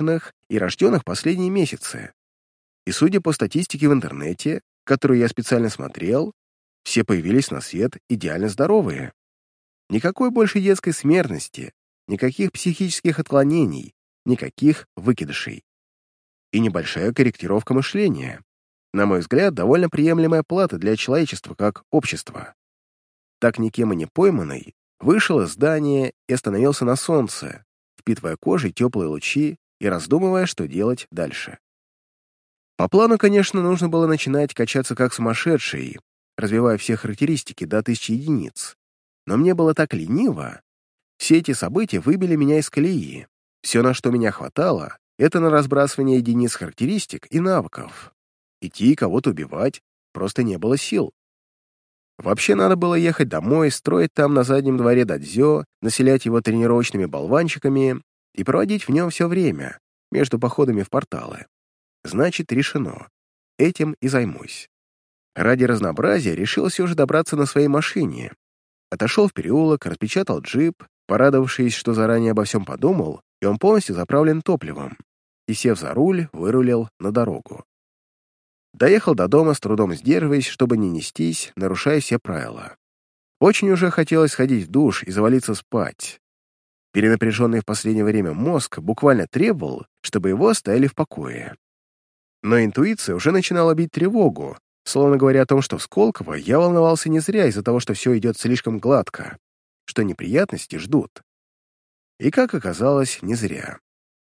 брошенных и рожденных последние месяцы. И судя по статистике в интернете, которую я специально смотрел, все появились на свет идеально здоровые. Никакой больше детской смертности, никаких психических отклонений, никаких выкидышей. И небольшая корректировка мышления. На мой взгляд, довольно приемлемая плата для человечества как общества. Так никем и не пойманный, вышел из здания и остановился на солнце, впитывая кожей теплые лучи и раздумывая, что делать дальше. По плану, конечно, нужно было начинать качаться как сумасшедший, развивая все характеристики до тысячи единиц. Но мне было так лениво. Все эти события выбили меня из колеи. Все, на что меня хватало, это на разбрасывание единиц характеристик и навыков. Идти и кого-то убивать просто не было сил. Вообще надо было ехать домой, строить там на заднем дворе дадзё, населять его тренировочными болванчиками и проводить в нем все время, между походами в порталы. Значит, решено. Этим и займусь. Ради разнообразия решил все же добраться на своей машине. Отошел в переулок, распечатал джип, порадовавшись, что заранее обо всем подумал, и он полностью заправлен топливом, и, сев за руль, вырулил на дорогу. Доехал до дома, с трудом сдерживаясь, чтобы не нестись, нарушая все правила. Очень уже хотелось сходить в душ и завалиться спать. Перенапряженный в последнее время мозг буквально требовал, чтобы его оставили в покое. Но интуиция уже начинала бить тревогу, словно говоря о том, что в Сколково я волновался не зря из-за того, что все идет слишком гладко, что неприятности ждут. И, как оказалось, не зря.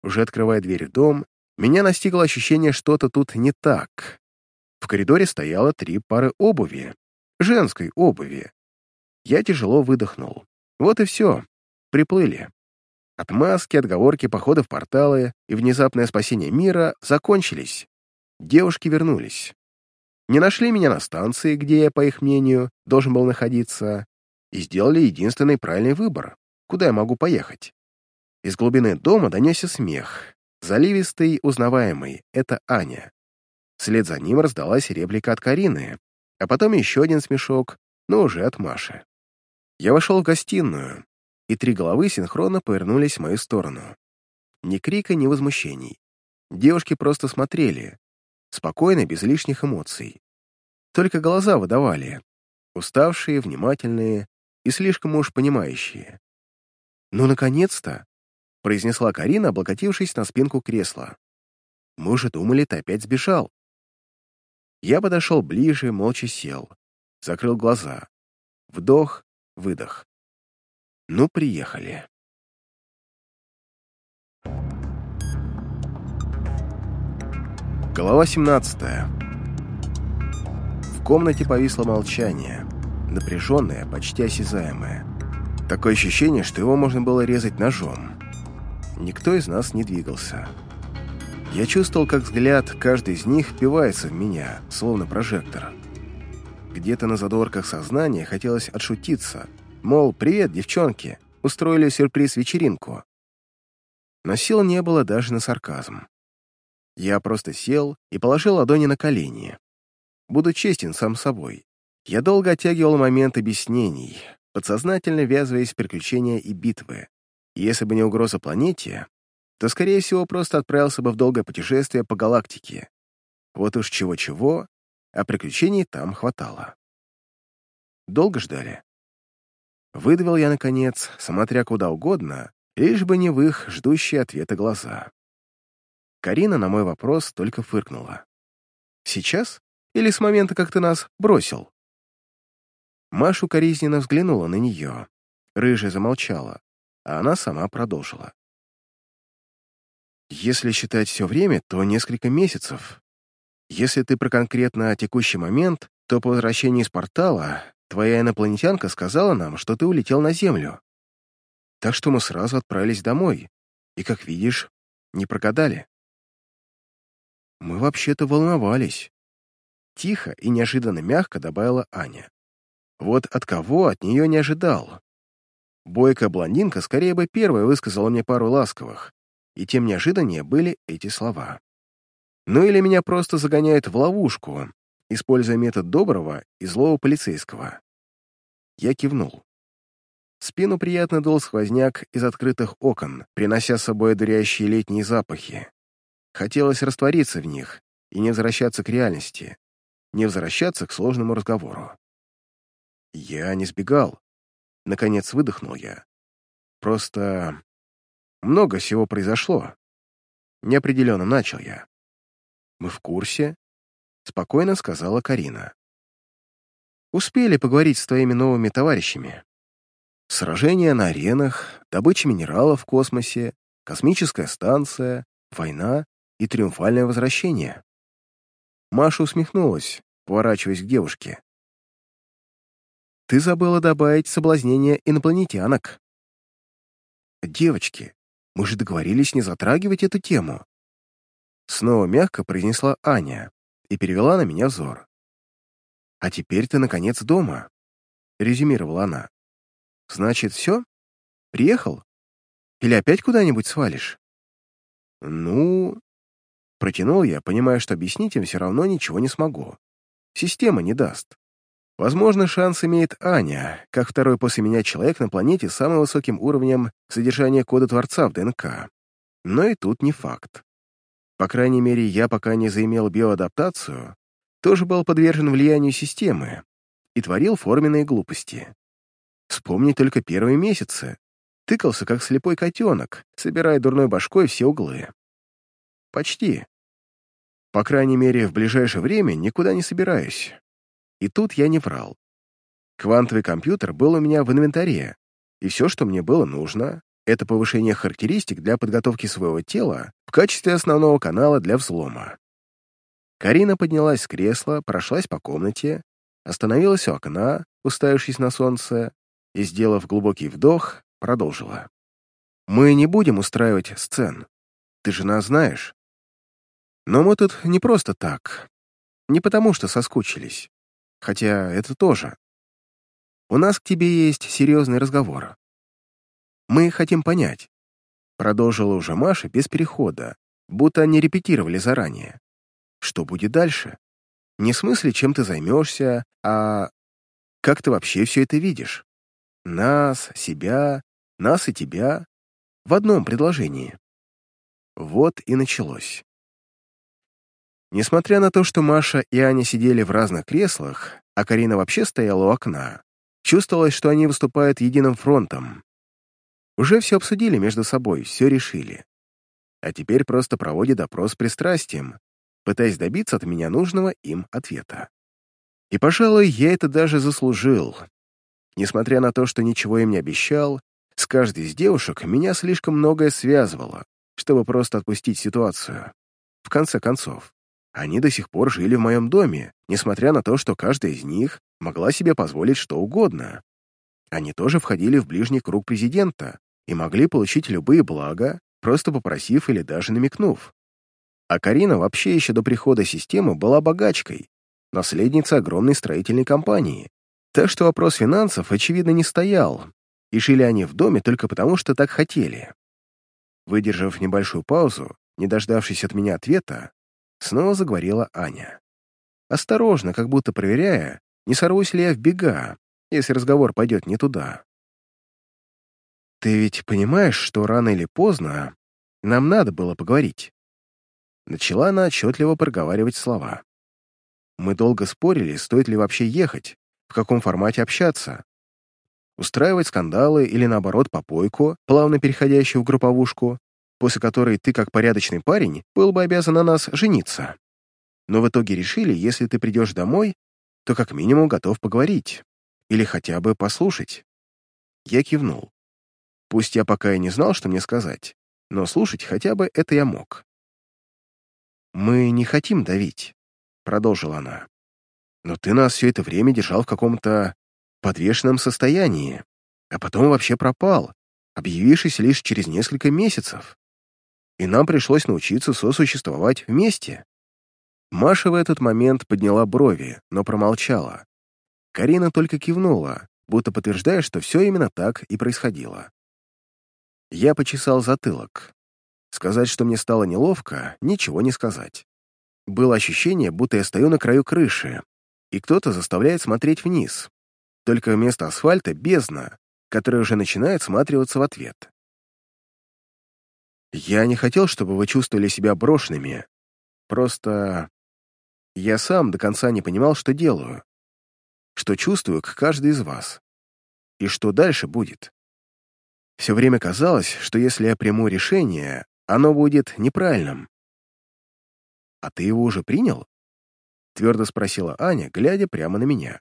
Уже открывая дверь в дом, меня настигло ощущение, что-то тут не так. В коридоре стояло три пары обуви. Женской обуви. Я тяжело выдохнул. Вот и все. Приплыли. Отмазки, отговорки, походы в порталы и внезапное спасение мира закончились. Девушки вернулись. Не нашли меня на станции, где я, по их мнению, должен был находиться, и сделали единственный правильный выбор, куда я могу поехать. Из глубины дома донесся смех. Заливистый, узнаваемый — это Аня. Вслед за ним раздалась реплика от Карины, а потом еще один смешок, но уже от Маши. Я вошел в гостиную, и три головы синхронно повернулись в мою сторону. Ни крика, ни возмущений. Девушки просто смотрели, спокойно, без лишних эмоций. Только глаза выдавали, уставшие, внимательные и слишком уж понимающие. «Ну, наконец-то!» — произнесла Карина, облокотившись на спинку кресла. «Мы уже думали, ты опять сбежал». Я подошел ближе, молча сел. Закрыл глаза. Вдох, выдох. Ну, приехали. Глава 17 В комнате повисло молчание, напряженное, почти осязаемое. Такое ощущение, что его можно было резать ножом. Никто из нас не двигался. Я чувствовал, как взгляд каждый из них впивается в меня, словно прожектор. Где-то на задворках сознания хотелось отшутиться, мол, «Привет, девчонки!» устроили сюрприз-вечеринку. Но сил не было даже на сарказм. Я просто сел и положил ладони на колени. Буду честен сам собой. Я долго оттягивал момент объяснений, подсознательно ввязываясь в приключения и битвы. Если бы не угроза планете, то, скорее всего, просто отправился бы в долгое путешествие по галактике. Вот уж чего-чего, а приключений там хватало. Долго ждали. Выдавил я, наконец, смотря куда угодно, лишь бы не в их ждущие ответа глаза. Карина на мой вопрос только фыркнула. «Сейчас? Или с момента, как ты нас бросил?» Машу коризненно взглянула на нее. Рыжая замолчала, а она сама продолжила. Если считать все время, то несколько месяцев. Если ты про конкретно текущий момент, то по возвращении из портала твоя инопланетянка сказала нам, что ты улетел на Землю. Так что мы сразу отправились домой, и, как видишь, не прогадали. Мы вообще-то волновались. Тихо и неожиданно мягко добавила Аня. Вот от кого от нее не ожидал. Бойкая блондинка скорее бы первая высказала мне пару ласковых, и тем неожиданнее были эти слова. Ну или меня просто загоняют в ловушку, используя метод доброго и злого полицейского. Я кивнул. спину приятно дул сквозняк из открытых окон, принося с собой одуряющие летние запахи. Хотелось раствориться в них и не возвращаться к реальности, не возвращаться к сложному разговору. Я не сбегал. Наконец выдохнул я. Просто много всего произошло. Неопределенно начал я. Мы в курсе, спокойно сказала Карина. Успели поговорить с твоими новыми товарищами. Сражения на аренах, добыча минералов в космосе, космическая станция, война и триумфальное возвращение. Маша усмехнулась, поворачиваясь к девушке. «Ты забыла добавить соблазнение инопланетянок». «Девочки, мы же договорились не затрагивать эту тему». Снова мягко произнесла Аня и перевела на меня взор. «А теперь ты, наконец, дома», — резюмировала она. «Значит, все? Приехал? Или опять куда-нибудь свалишь?» «Ну...» Протянул я, понимая, что объяснить им все равно ничего не смогу. Система не даст. Возможно, шанс имеет Аня, как второй после меня человек на планете с самым высоким уровнем содержания кода Творца в ДНК. Но и тут не факт. По крайней мере, я пока не заимел биоадаптацию, тоже был подвержен влиянию системы и творил форменные глупости. Вспомни только первые месяцы. Тыкался, как слепой котенок, собирая дурной башкой все углы. Почти. По крайней мере, в ближайшее время никуда не собираюсь. И тут я не врал. Квантовый компьютер был у меня в инвентаре, и все, что мне было нужно, это повышение характеристик для подготовки своего тела в качестве основного канала для взлома. Карина поднялась с кресла, прошлась по комнате, остановилась у окна, уставившись на солнце, и, сделав глубокий вдох, продолжила. «Мы не будем устраивать сцен. Ты же нас знаешь. Но мы тут не просто так. Не потому, что соскучились. Хотя это тоже. У нас к тебе есть серьезный разговор. Мы хотим понять. Продолжила уже Маша без перехода, будто они репетировали заранее. Что будет дальше? Не в смысле, чем ты займешься, а как ты вообще все это видишь? Нас, себя, нас и тебя в одном предложении. Вот и началось. Несмотря на то, что Маша и Аня сидели в разных креслах, а Карина вообще стояла у окна, чувствовалось, что они выступают единым фронтом. Уже все обсудили между собой, все решили. А теперь просто проводят допрос с пристрастием, пытаясь добиться от меня нужного им ответа. И, пожалуй, я это даже заслужил. Несмотря на то, что ничего им не обещал, с каждой из девушек меня слишком многое связывало, чтобы просто отпустить ситуацию. В конце концов, они до сих пор жили в моем доме, несмотря на то, что каждая из них могла себе позволить что угодно. Они тоже входили в ближний круг президента и могли получить любые блага, просто попросив или даже намекнув. А Карина вообще еще до прихода системы была богачкой, наследницей огромной строительной компании. Так что вопрос финансов, очевидно, не стоял, и жили они в доме только потому, что так хотели. Выдержав небольшую паузу, не дождавшись от меня ответа, Снова заговорила Аня. Осторожно, как будто проверяя, не сорвусь ли я в бега, если разговор пойдет не туда. «Ты ведь понимаешь, что рано или поздно нам надо было поговорить?» Начала она отчетливо проговаривать слова. «Мы долго спорили, стоит ли вообще ехать, в каком формате общаться. Устраивать скандалы или, наоборот, попойку, плавно переходящую в групповушку, после которой ты, как порядочный парень, был бы обязан на нас жениться. Но в итоге решили, если ты придешь домой, то как минимум готов поговорить. Или хотя бы послушать. Я кивнул. Пусть я пока и не знал, что мне сказать, но слушать хотя бы это я мог. «Мы не хотим давить», — продолжила она. «Но ты нас все это время держал в каком-то подвешенном состоянии, а потом вообще пропал, объявившись лишь через несколько месяцев и нам пришлось научиться сосуществовать вместе. Маша в этот момент подняла брови, но промолчала. Карина только кивнула, будто подтверждая, что все именно так и происходило. Я почесал затылок. Сказать, что мне стало неловко, ничего не сказать. Было ощущение, будто я стою на краю крыши, и кто-то заставляет смотреть вниз. Только вместо асфальта — бездна, который уже начинает сматриваться в ответ. «Я не хотел, чтобы вы чувствовали себя брошенными. Просто я сам до конца не понимал, что делаю, что чувствую к каждой из вас, и что дальше будет. Все время казалось, что если я приму решение, оно будет неправильным. «А ты его уже принял?» — твердо спросила Аня, глядя прямо на меня.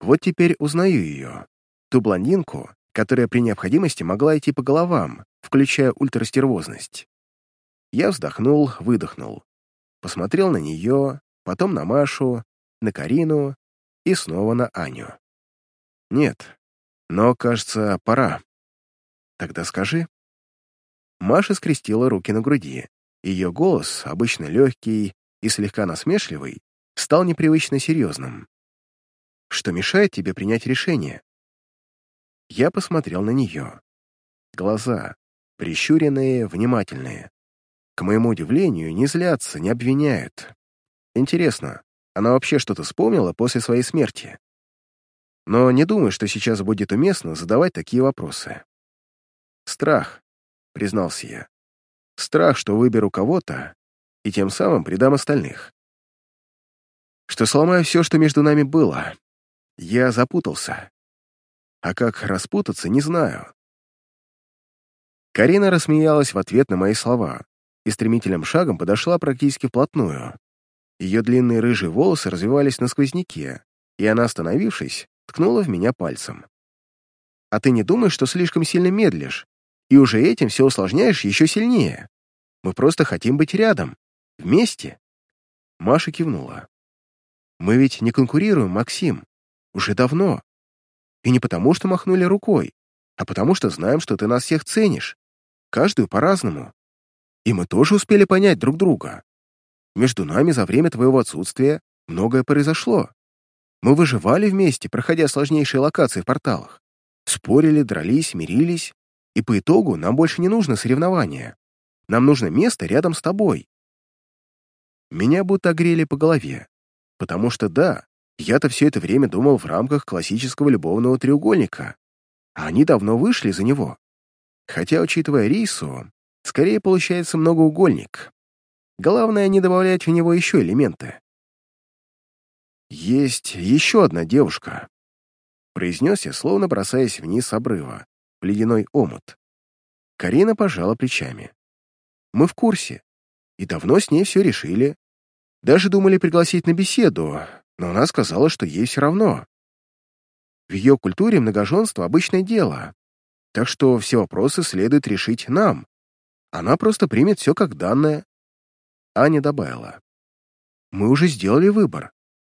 Вот теперь узнаю ее, ту блондинку, которая при необходимости могла идти по головам, включая ультрастервозность. Я вздохнул, выдохнул. Посмотрел на нее, потом на Машу, на Карину и снова на Аню. Нет, но, кажется, пора. Тогда скажи. Маша скрестила руки на груди. Ее голос, обычно легкий и слегка насмешливый, стал непривычно серьезным. Что мешает тебе принять решение? Я посмотрел на нее. Глаза, прищуренные, внимательные. К моему удивлению, не злятся, не обвиняют. Интересно, она вообще что-то вспомнила после своей смерти? Но не думаю, что сейчас будет уместно задавать такие вопросы. Страх, признался я. Страх, что выберу кого-то и тем самым предам остальных. Что сломаю все, что между нами было. Я запутался. А как распутаться, не знаю. Карина рассмеялась в ответ на мои слова и стремительным шагом подошла практически вплотную. Ее длинные рыжие волосы развивались на сквозняке, и она, остановившись, ткнула в меня пальцем. «А ты не думаешь, что слишком сильно медлишь, и уже этим все усложняешь еще сильнее? Мы просто хотим быть рядом, вместе». Маша кивнула. «Мы ведь не конкурируем, Максим. Уже давно. И не потому, что махнули рукой, а потому что знаем, что ты нас всех ценишь. Каждую по-разному. И мы тоже успели понять друг друга. Между нами за время твоего отсутствия многое произошло. Мы выживали вместе, проходя сложнейшие локации в порталах. Спорили, дрались, мирились. И по итогу нам больше не нужно соревнования. Нам нужно место рядом с тобой. Меня будто огрели по голове. Потому что да, я-то все это время думал в рамках классического любовного треугольника, а они давно вышли за него. Хотя, учитывая рису, скорее получается многоугольник. Главное, не добавлять в него еще элементы. «Есть еще одна девушка», — произнес я, словно бросаясь вниз с обрыва, ледяной омут. Карина пожала плечами. «Мы в курсе, и давно с ней все решили. Даже думали пригласить на беседу, но она сказала, что ей все равно. В ее культуре многоженство — обычное дело, так что все вопросы следует решить нам. Она просто примет все как данное. Аня добавила. «Мы уже сделали выбор.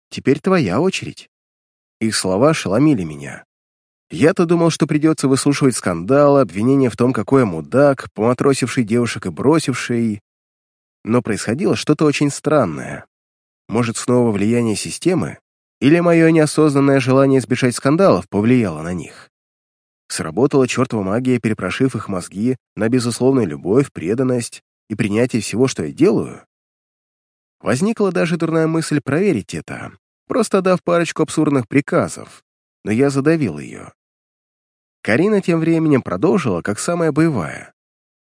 Теперь твоя очередь». Их слова шеломили меня. Я-то думал, что придется выслушивать скандалы, обвинения в том, какой я мудак, поматросивший девушек и бросивший. Но происходило что-то очень странное. Может, снова влияние системы? Или мое неосознанное желание избежать скандалов повлияло на них? Сработала чертова магия, перепрошив их мозги на безусловную любовь, преданность и принятие всего, что я делаю? Возникла даже дурная мысль проверить это, просто дав парочку абсурдных приказов, но я задавил ее. Карина тем временем продолжила, как самая боевая.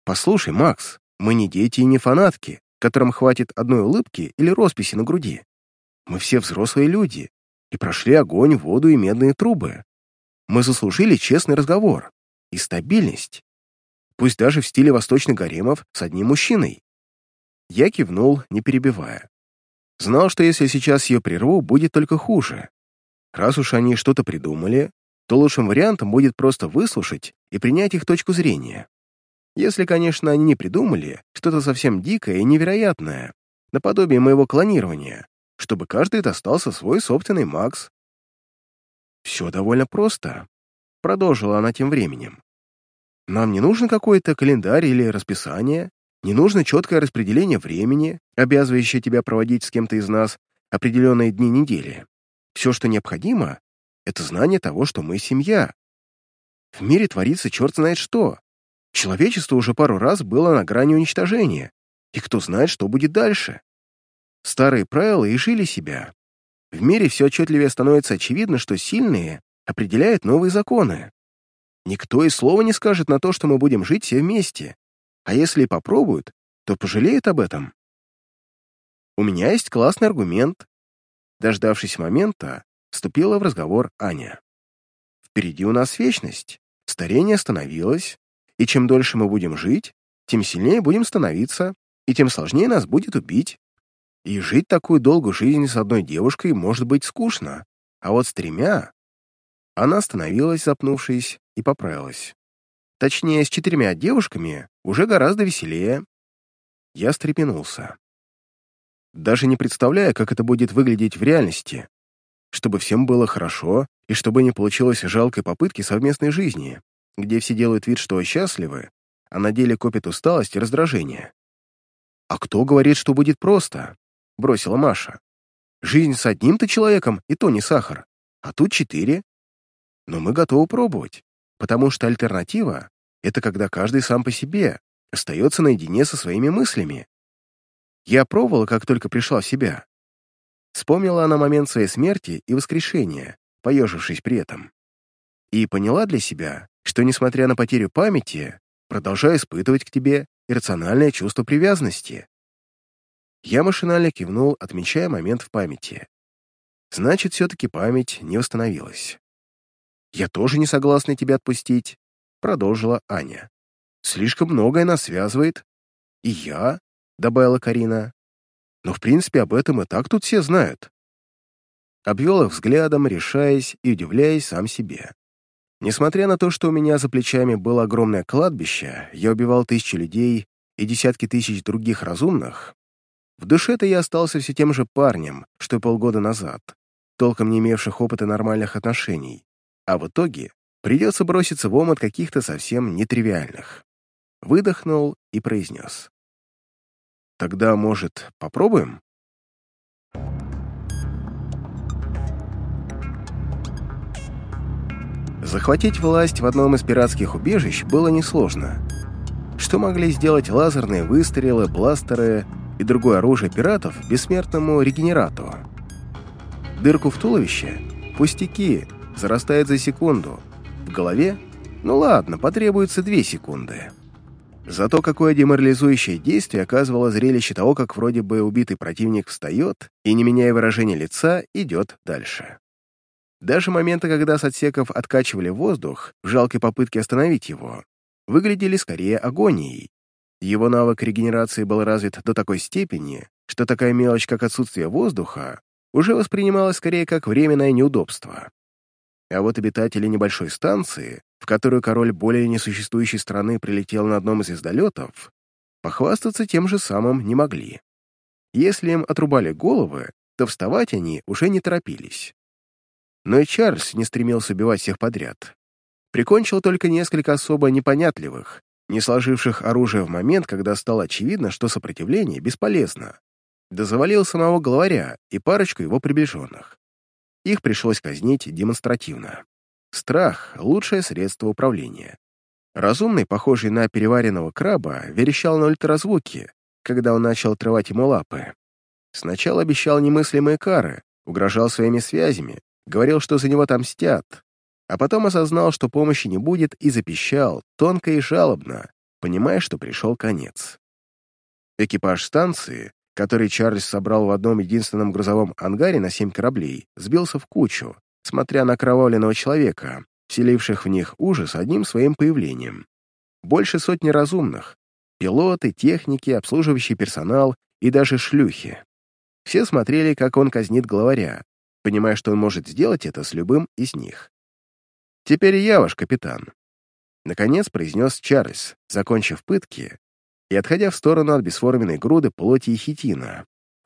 «Послушай, Макс, мы не дети и не фанатки, которым хватит одной улыбки или росписи на груди. Мы все взрослые люди и прошли огонь, воду и медные трубы. Мы заслужили честный разговор и стабильность пусть даже в стиле восточных гаремов с одним мужчиной. Я кивнул, не перебивая. Знал, что если сейчас ее прерву, будет только хуже. Раз уж они что-то придумали, то лучшим вариантом будет просто выслушать и принять их точку зрения. Если, конечно, они не придумали что-то совсем дикое и невероятное, наподобие моего клонирования, чтобы каждый достался свой собственный Макс. «Все довольно просто», — продолжила она тем временем. Нам не нужен какой-то календарь или расписание, не нужно четкое распределение времени, обязывающее тебя проводить с кем-то из нас определенные дни недели. Все, что необходимо, это знание того, что мы семья. В мире творится черт знает что. Человечество уже пару раз было на грани уничтожения, и кто знает, что будет дальше. Старые правила и жили себя. В мире все отчетливее становится очевидно, что сильные определяют новые законы. Никто и слова не скажет на то, что мы будем жить все вместе. А если попробуют, то пожалеют об этом. У меня есть классный аргумент. Дождавшись момента, вступила в разговор Аня. Впереди у нас вечность. Старение остановилось, и чем дольше мы будем жить, тем сильнее будем становиться, и тем сложнее нас будет убить. И жить такую долгую жизнь с одной девушкой может быть скучно, а вот с тремя... Она остановилась, запнувшись, и поправилась. Точнее, с четырьмя девушками уже гораздо веселее. Я стрепенулся. Даже не представляя, как это будет выглядеть в реальности. Чтобы всем было хорошо, и чтобы не получилось жалкой попытки совместной жизни, где все делают вид, что счастливы, а на деле копят усталость и раздражение. «А кто говорит, что будет просто?» — бросила Маша. «Жизнь с одним-то человеком, и то не сахар, а тут четыре. Но мы готовы пробовать, потому что альтернатива — это когда каждый сам по себе, остается наедине со своими мыслями. Я пробовала, как только пришла в себя. Вспомнила она момент своей смерти и воскрешения, поежившись при этом. И поняла для себя, что, несмотря на потерю памяти, продолжаю испытывать к тебе иррациональное чувство привязанности. Я машинально кивнул, отмечая момент в памяти. Значит, все-таки память не восстановилась. «Я тоже не согласна тебя отпустить», — продолжила Аня. «Слишком многое нас связывает». «И я», — добавила Карина. «Но, в принципе, об этом и так тут все знают». Обвел их взглядом, решаясь и удивляясь сам себе. Несмотря на то, что у меня за плечами было огромное кладбище, я убивал тысячи людей и десятки тысяч других разумных, в душе-то я остался все тем же парнем, что и полгода назад, толком не имевших опыта нормальных отношений, а в итоге придется броситься в омут каких-то совсем нетривиальных. Выдохнул и произнес. «Тогда, может, попробуем?» Захватить власть в одном из пиратских убежищ было несложно. Что могли сделать лазерные выстрелы, бластеры и другое оружие пиратов бессмертному регенерату? Дырку в туловище? Пустяки, зарастает за секунду. В голове? Ну ладно, потребуется две секунды. Зато какое деморализующее действие оказывало зрелище того, как вроде бы убитый противник встает и, не меняя выражения лица, идет дальше. Даже моменты, когда с отсеков откачивали воздух в жалкой попытке остановить его, выглядели скорее агонией. Его навык регенерации был развит до такой степени, что такая мелочь, как отсутствие воздуха, уже воспринималась скорее как временное неудобство. А вот обитатели небольшой станции, в которую король более несуществующей страны прилетел на одном из звездолетов, похвастаться тем же самым не могли. Если им отрубали головы, то вставать они уже не торопились. Но и Чарльз не стремился убивать всех подряд. Прикончил только несколько особо непонятливых, не сложивших оружие в момент, когда стало очевидно, что сопротивление бесполезно. Да завалил самого главаря и парочку его приближенных. Их пришлось казнить демонстративно. Страх — лучшее средство управления. Разумный, похожий на переваренного краба, верещал на ультразвуке, когда он начал отрывать ему лапы. Сначала обещал немыслимые кары, угрожал своими связями, говорил, что за него отомстят, а потом осознал, что помощи не будет, и запищал, тонко и жалобно, понимая, что пришел конец. Экипаж станции, который Чарльз собрал в одном единственном грузовом ангаре на семь кораблей, сбился в кучу, смотря на кровавленного человека, вселивших в них ужас одним своим появлением. Больше сотни разумных, пилоты, техники, обслуживающий персонал и даже шлюхи. Все смотрели, как он казнит главаря, понимая, что он может сделать это с любым из них. «Теперь я ваш капитан», — наконец произнес Чарльз, закончив пытки и отходя в сторону от бесформенной груды плоти и хитина,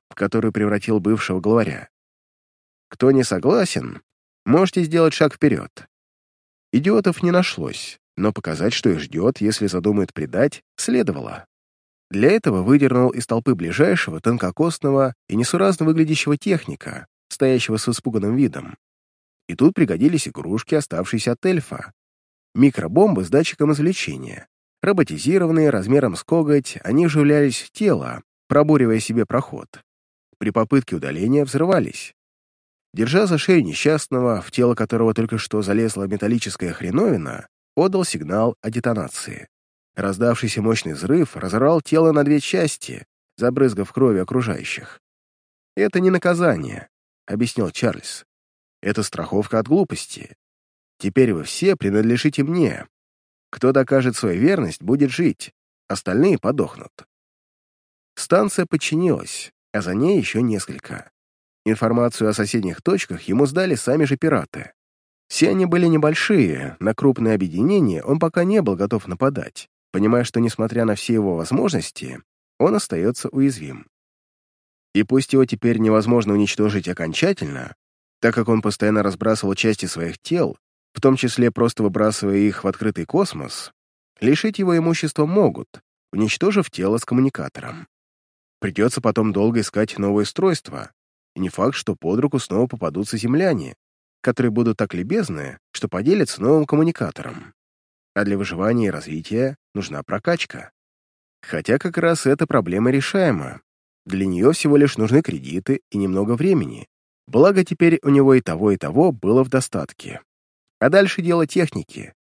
в которую превратил бывшего главаря. «Кто не согласен, можете сделать шаг вперед». Идиотов не нашлось, но показать, что их ждет, если задумают предать, следовало. Для этого выдернул из толпы ближайшего, тонкокосного и несуразно выглядящего техника, стоящего с испуганным видом. И тут пригодились игрушки, оставшиеся от эльфа. Микробомбы с датчиком извлечения. Роботизированные, размером с коготь, они вживлялись в тело, пробуривая себе проход. При попытке удаления взрывались. Держа за шею несчастного, в тело которого только что залезла металлическая хреновина, подал сигнал о детонации. Раздавшийся мощный взрыв разорвал тело на две части, забрызгав кровью окружающих. «Это не наказание», — объяснил Чарльз. «Это страховка от глупости. Теперь вы все принадлежите мне. Кто докажет свою верность, будет жить, остальные подохнут». Станция подчинилась, а за ней еще несколько. Информацию о соседних точках ему сдали сами же пираты. Все они были небольшие, на крупные объединения он пока не был готов нападать, понимая, что, несмотря на все его возможности, он остается уязвим. И пусть его теперь невозможно уничтожить окончательно, так как он постоянно разбрасывал части своих тел, в том числе просто выбрасывая их в открытый космос, лишить его имущества могут, уничтожив тело с коммуникатором. Придется потом долго искать новое устройство, и не факт, что под руку снова попадутся земляне, которые будут так любезны, что поделятся новым коммуникатором. А для выживания и развития нужна прокачка. Хотя как раз эта проблема решаема. Для нее всего лишь нужны кредиты и немного времени. Благо теперь у него и того, и того было в достатке. А дальше дело техники.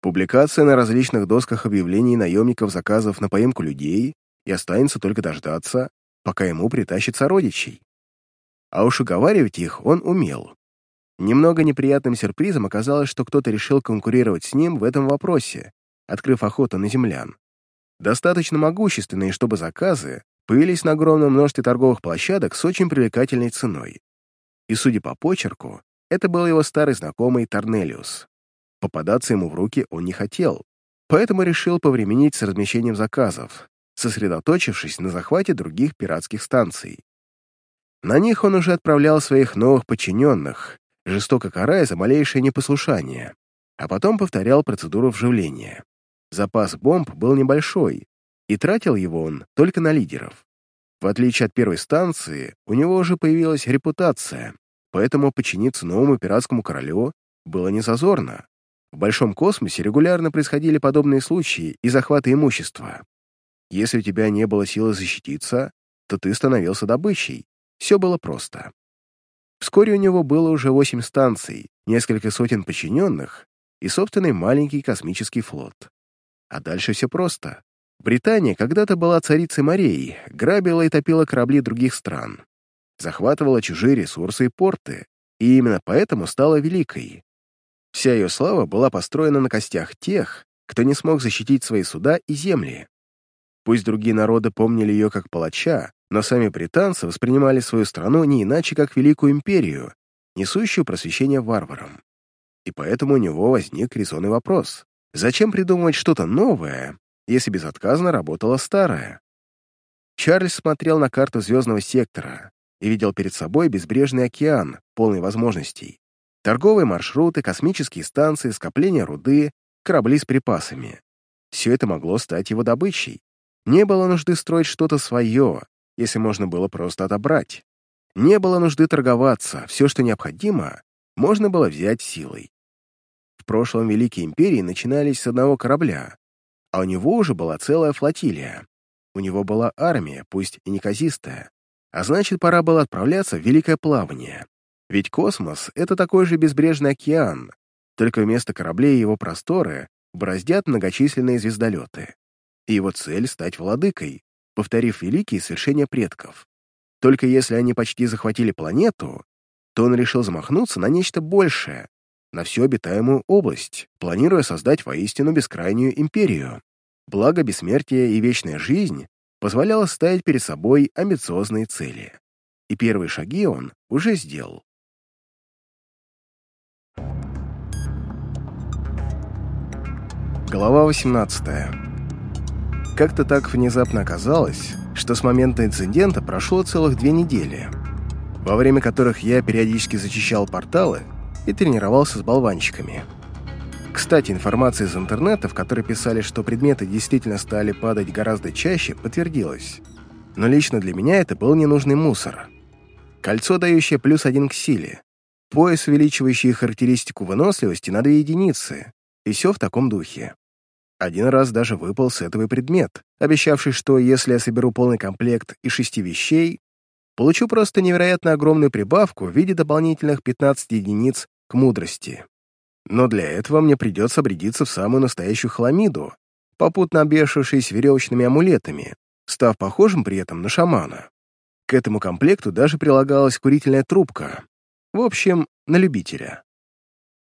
Публикация на различных досках объявлений наемников заказов на поимку людей и останется только дождаться, пока ему притащат сородичей. А уж уговаривать их он умел. Немного неприятным сюрпризом оказалось, что кто-то решил конкурировать с ним в этом вопросе, открыв охоту на землян. Достаточно могущественные, чтобы заказы появились на огромном множестве торговых площадок с очень привлекательной ценой. И, судя по почерку, это был его старый знакомый Торнелиус. Попадаться ему в руки он не хотел, поэтому решил повременить с размещением заказов, сосредоточившись на захвате других пиратских станций. На них он уже отправлял своих новых подчиненных, жестоко карая за малейшее непослушание, а потом повторял процедуру вживления. Запас бомб был небольшой, и тратил его он только на лидеров. В отличие от первой станции, у него уже появилась репутация, поэтому подчиниться новому пиратскому королю было незазорно. В большом космосе регулярно происходили подобные случаи и захваты имущества. Если у тебя не было силы защититься, то ты становился добычей, все было просто. Вскоре у него было уже восемь станций, несколько сотен подчиненных и собственный маленький космический флот. А дальше все просто. Британия когда-то была царицей морей, грабила и топила корабли других стран, захватывала чужие ресурсы и порты, и именно поэтому стала великой. Вся ее слава была построена на костях тех, кто не смог защитить свои суда и земли. Пусть другие народы помнили ее как палача, но сами британцы воспринимали свою страну не иначе, как великую империю, несущую просвещение варварам. И поэтому у него возник резонный вопрос. Зачем придумывать что-то новое, если безотказно работало старое? Чарльз смотрел на карту звездного сектора и видел перед собой безбрежный океан, полный возможностей. Торговые маршруты, космические станции, скопления руды, корабли с припасами. Все это могло стать его добычей. Не было нужды строить что-то свое, если можно было просто отобрать. Не было нужды торговаться, все, что необходимо, можно было взять силой. В прошлом Великие Империи начинались с одного корабля, а у него уже была целая флотилия. У него была армия, пусть и неказистая, а значит, пора было отправляться в Великое Плавание. Ведь космос — это такой же безбрежный океан, только вместо кораблей его просторы бороздят многочисленные звездолеты. И его цель — стать владыкой, повторив великие свершения предков. Только если они почти захватили планету, то он решил замахнуться на нечто большее, на всю обитаемую область, планируя создать воистину бескрайнюю империю. Благо бессмертие и вечная жизнь позволяло ставить перед собой амбициозные цели. И первые шаги он уже сделал. Глава 18 как-то так внезапно оказалось, что с момента инцидента прошло целых две недели, во время которых я периодически зачищал порталы и тренировался с болванчиками. Кстати, информация из интернета, в которой писали, что предметы действительно стали падать гораздо чаще, подтвердилась. Но лично для меня это был ненужный мусор. Кольцо, дающее плюс один к силе, пояс, увеличивающий характеристику выносливости на две единицы, и все в таком духе. Один раз даже выпал сетовый предмет, обещавший, что если я соберу полный комплект из шести вещей, получу просто невероятно огромную прибавку в виде дополнительных 15 единиц к мудрости. Но для этого мне придется обрядиться в самую настоящую хламиду, попутно обвешавшись веревочными амулетами, став похожим при этом на шамана. К этому комплекту даже прилагалась курительная трубка. В общем, на любителя.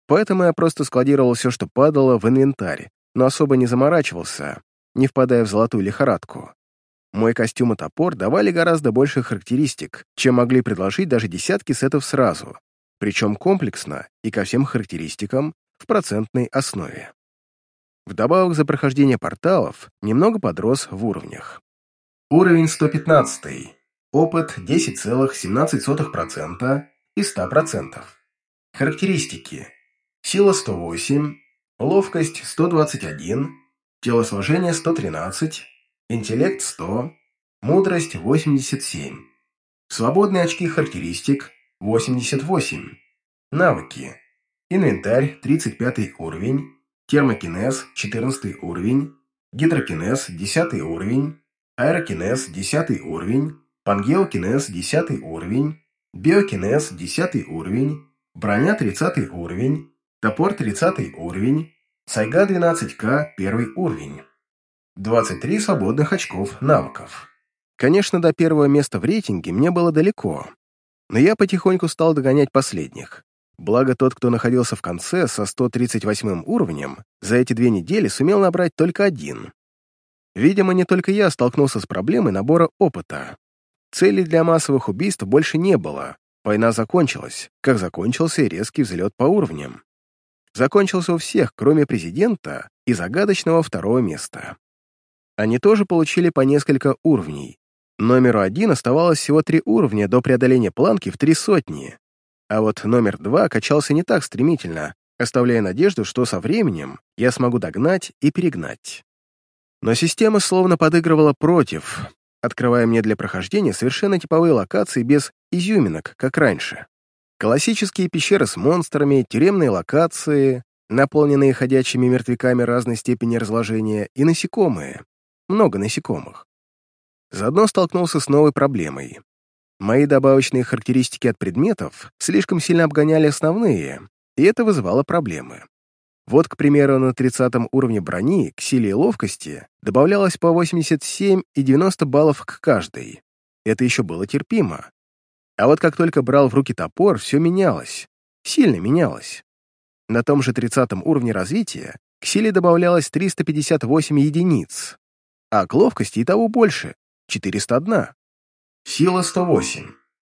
Поэтому я просто складировал все, что падало, в инвентарь, но особо не заморачивался, не впадая в золотую лихорадку. Мой костюм и топор давали гораздо больше характеристик, чем могли предложить даже десятки сетов сразу, причем комплексно и ко всем характеристикам в процентной основе. Вдобавок за прохождение порталов немного подрос в уровнях. Уровень 115. Опыт 10,17% из 100%. Характеристики. Сила 108, ловкость 121, телосложение 113, интеллект 100, мудрость 87. Свободные очки характеристик 88. Навыки. Инвентарь 35 уровень, термокинез 14 уровень, гидрокинез 10 уровень, аэрокинез 10 уровень, пангеокинез 10 уровень, биокинез 10 уровень, броня 30 уровень, топор 30 уровень, сайга 12к 1 уровень. 23 свободных очков навыков. Конечно, до первого места в рейтинге мне было далеко, но я потихоньку стал догонять последних. Благо, тот, кто находился в конце со 138 уровнем, за эти две недели сумел набрать только один. Видимо, не только я столкнулся с проблемой набора опыта. Целей для массовых убийств больше не было. Война закончилась, как закончился резкий взлет по уровням. Закончился у всех, кроме президента и загадочного второго места. Они тоже получили по несколько уровней. Номеру один оставалось всего три уровня до преодоления планки в три сотни, а вот номер два качался не так стремительно, оставляя надежду, что со временем я смогу догнать и перегнать. Но система словно подыгрывала против, открывая мне для прохождения совершенно типовые локации без изюминок, как раньше. Классические пещеры с монстрами, тюремные локации, наполненные ходячими мертвяками разной степени разложения, и насекомые много насекомых. Заодно столкнулся с новой проблемой. Мои добавочные характеристики от предметов слишком сильно обгоняли основные, и это вызывало проблемы. Вот, к примеру, на 30 уровне брони к силе и ловкости добавлялось по 87 и 90 баллов к каждой. Это еще было терпимо. А вот как только брал в руки топор, все менялось. Сильно менялось. На том же 30 уровне развития к силе добавлялось 358 единиц, а к ловкости и того больше — 401. Сила 108,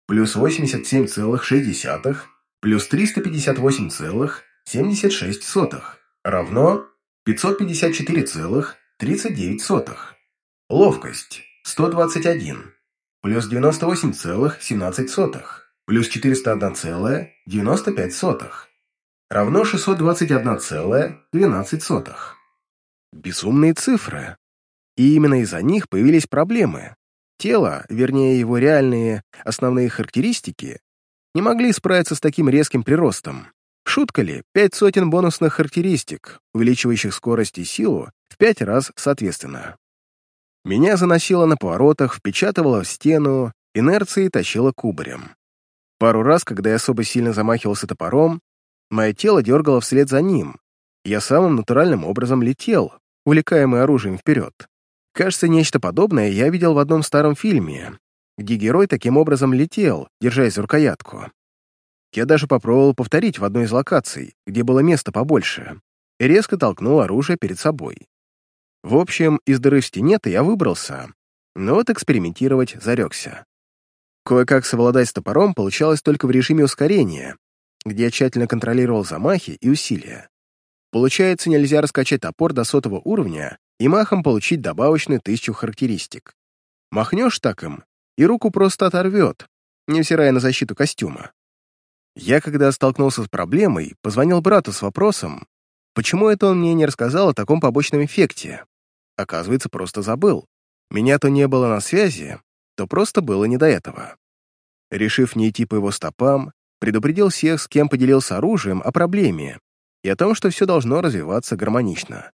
плюс 87,6, плюс 358,76, равно 554,39. Ловкость 121, плюс 98,17, плюс 401,95, равно 621,12. Безумные цифры. И именно из-за них появились проблемы. Тело, вернее его реальные основные характеристики, не могли справиться с таким резким приростом. Шутка ли, пять сотен бонусных характеристик, увеличивающих скорость и силу в пять раз соответственно. Меня заносило на поворотах, впечатывало в стену, инерцией тащило кубарем. Пару раз, когда я особо сильно замахивался топором, мое тело дергало вслед за ним. Я самым натуральным образом летел, увлекаемый оружием вперед. Кажется, нечто подобное я видел в одном старом фильме, где герой таким образом летел, держась за рукоятку. Я даже попробовал повторить в одной из локаций, где было место побольше, и резко толкнул оружие перед собой. В общем, из дыры в стене-то я выбрался, но вот экспериментировать зарекся. Кое-как совладать с топором получалось только в режиме ускорения, где я тщательно контролировал замахи и усилия. Получается, нельзя раскачать топор до сотого уровня и махом получить добавочную тысячу характеристик. Махнешь так им, и руку просто оторвет, невзирая на защиту костюма. Я, когда столкнулся с проблемой, позвонил брату с вопросом, почему это он мне не рассказал о таком побочном эффекте. Оказывается, просто забыл. Меня то не было на связи, то просто было не до этого. Решив не идти по его стопам, предупредил всех, с кем поделился оружием, о проблеме и о том, что все должно развиваться гармонично.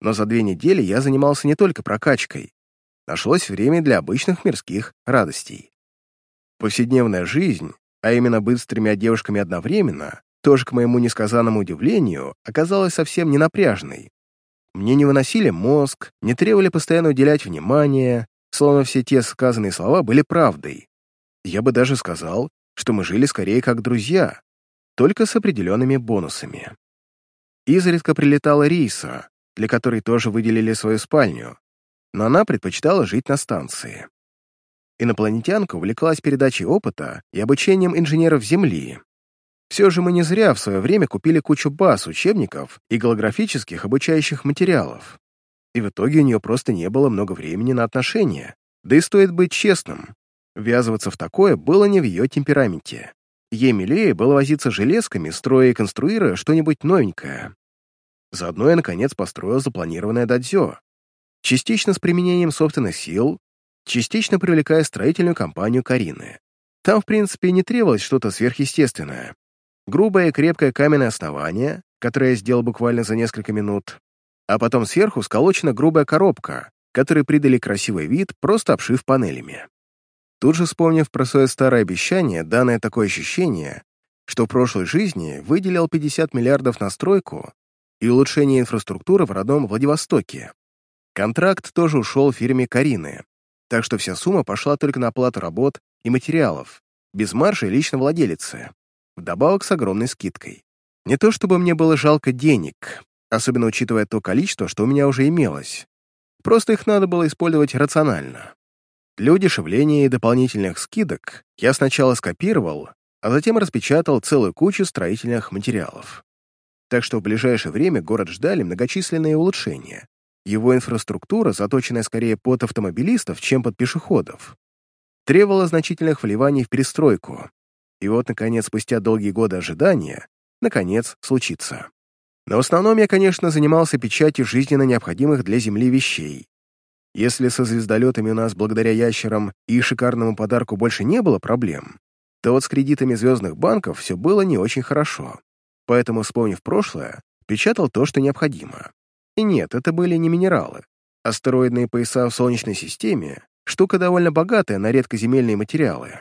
Но за две недели я занимался не только прокачкой. Нашлось время для обычных мирских радостей. Повседневная жизнь, а именно быт с тремя девушками одновременно, тоже, к моему несказанному удивлению, оказалась совсем не напряжной. Мне не выносили мозг, не требовали постоянно уделять внимание, словно все те сказанные слова были правдой. Я бы даже сказал, что мы жили скорее как друзья, только с определенными бонусами. Изредка прилетала Риса, для которой тоже выделили свою спальню, но она предпочитала жить на станции. Инопланетянка увлеклась передачей опыта и обучением инженеров Земли. Все же мы не зря в свое время купили кучу баз, учебников и голографических обучающих материалов. И в итоге у нее просто не было много времени на отношения. Да и стоит быть честным, ввязываться в такое было не в ее темпераменте. Ей милее было возиться железками, строя и конструируя что-нибудь новенькое. Заодно я, наконец, построил запланированное дадзё. Частично с применением собственных сил, частично привлекая строительную компанию Карины. Там, в принципе, не требовалось что-то сверхъестественное. Грубое крепкое каменное основание, которое я сделал буквально за несколько минут, а потом сверху сколочена грубая коробка, которой придали красивый вид, просто обшив панелями. Тут же вспомнив про свое старое обещание, данное такое ощущение, что в прошлой жизни выделил 50 миллиардов на стройку и улучшение инфраструктуры в родном Владивостоке. Контракт тоже ушел фирме Карины, так что вся сумма пошла только на оплату работ и материалов, без маржи лично владелицы, вдобавок с огромной скидкой. Не то чтобы мне было жалко денег, особенно учитывая то количество, что у меня уже имелось. Просто их надо было использовать рационально. Для удешевления и дополнительных скидок я сначала скопировал, а затем распечатал целую кучу строительных материалов. Так что в ближайшее время город ждали многочисленные улучшения. Его инфраструктура, заточенная скорее под автомобилистов, чем под пешеходов, требовала значительных вливаний в перестройку. И вот, наконец, спустя долгие годы ожидания, наконец, случится. Но в основном я, конечно, занимался печатью жизненно необходимых для Земли вещей, если со звездолетами у нас благодаря ящерам и шикарному подарку больше не было проблем, то вот с кредитами звездных банков все было не очень хорошо. Поэтому, вспомнив прошлое, печатал то, что необходимо. И нет, это были не минералы. Астероидные пояса в Солнечной системе — штука довольно богатая на редкоземельные материалы.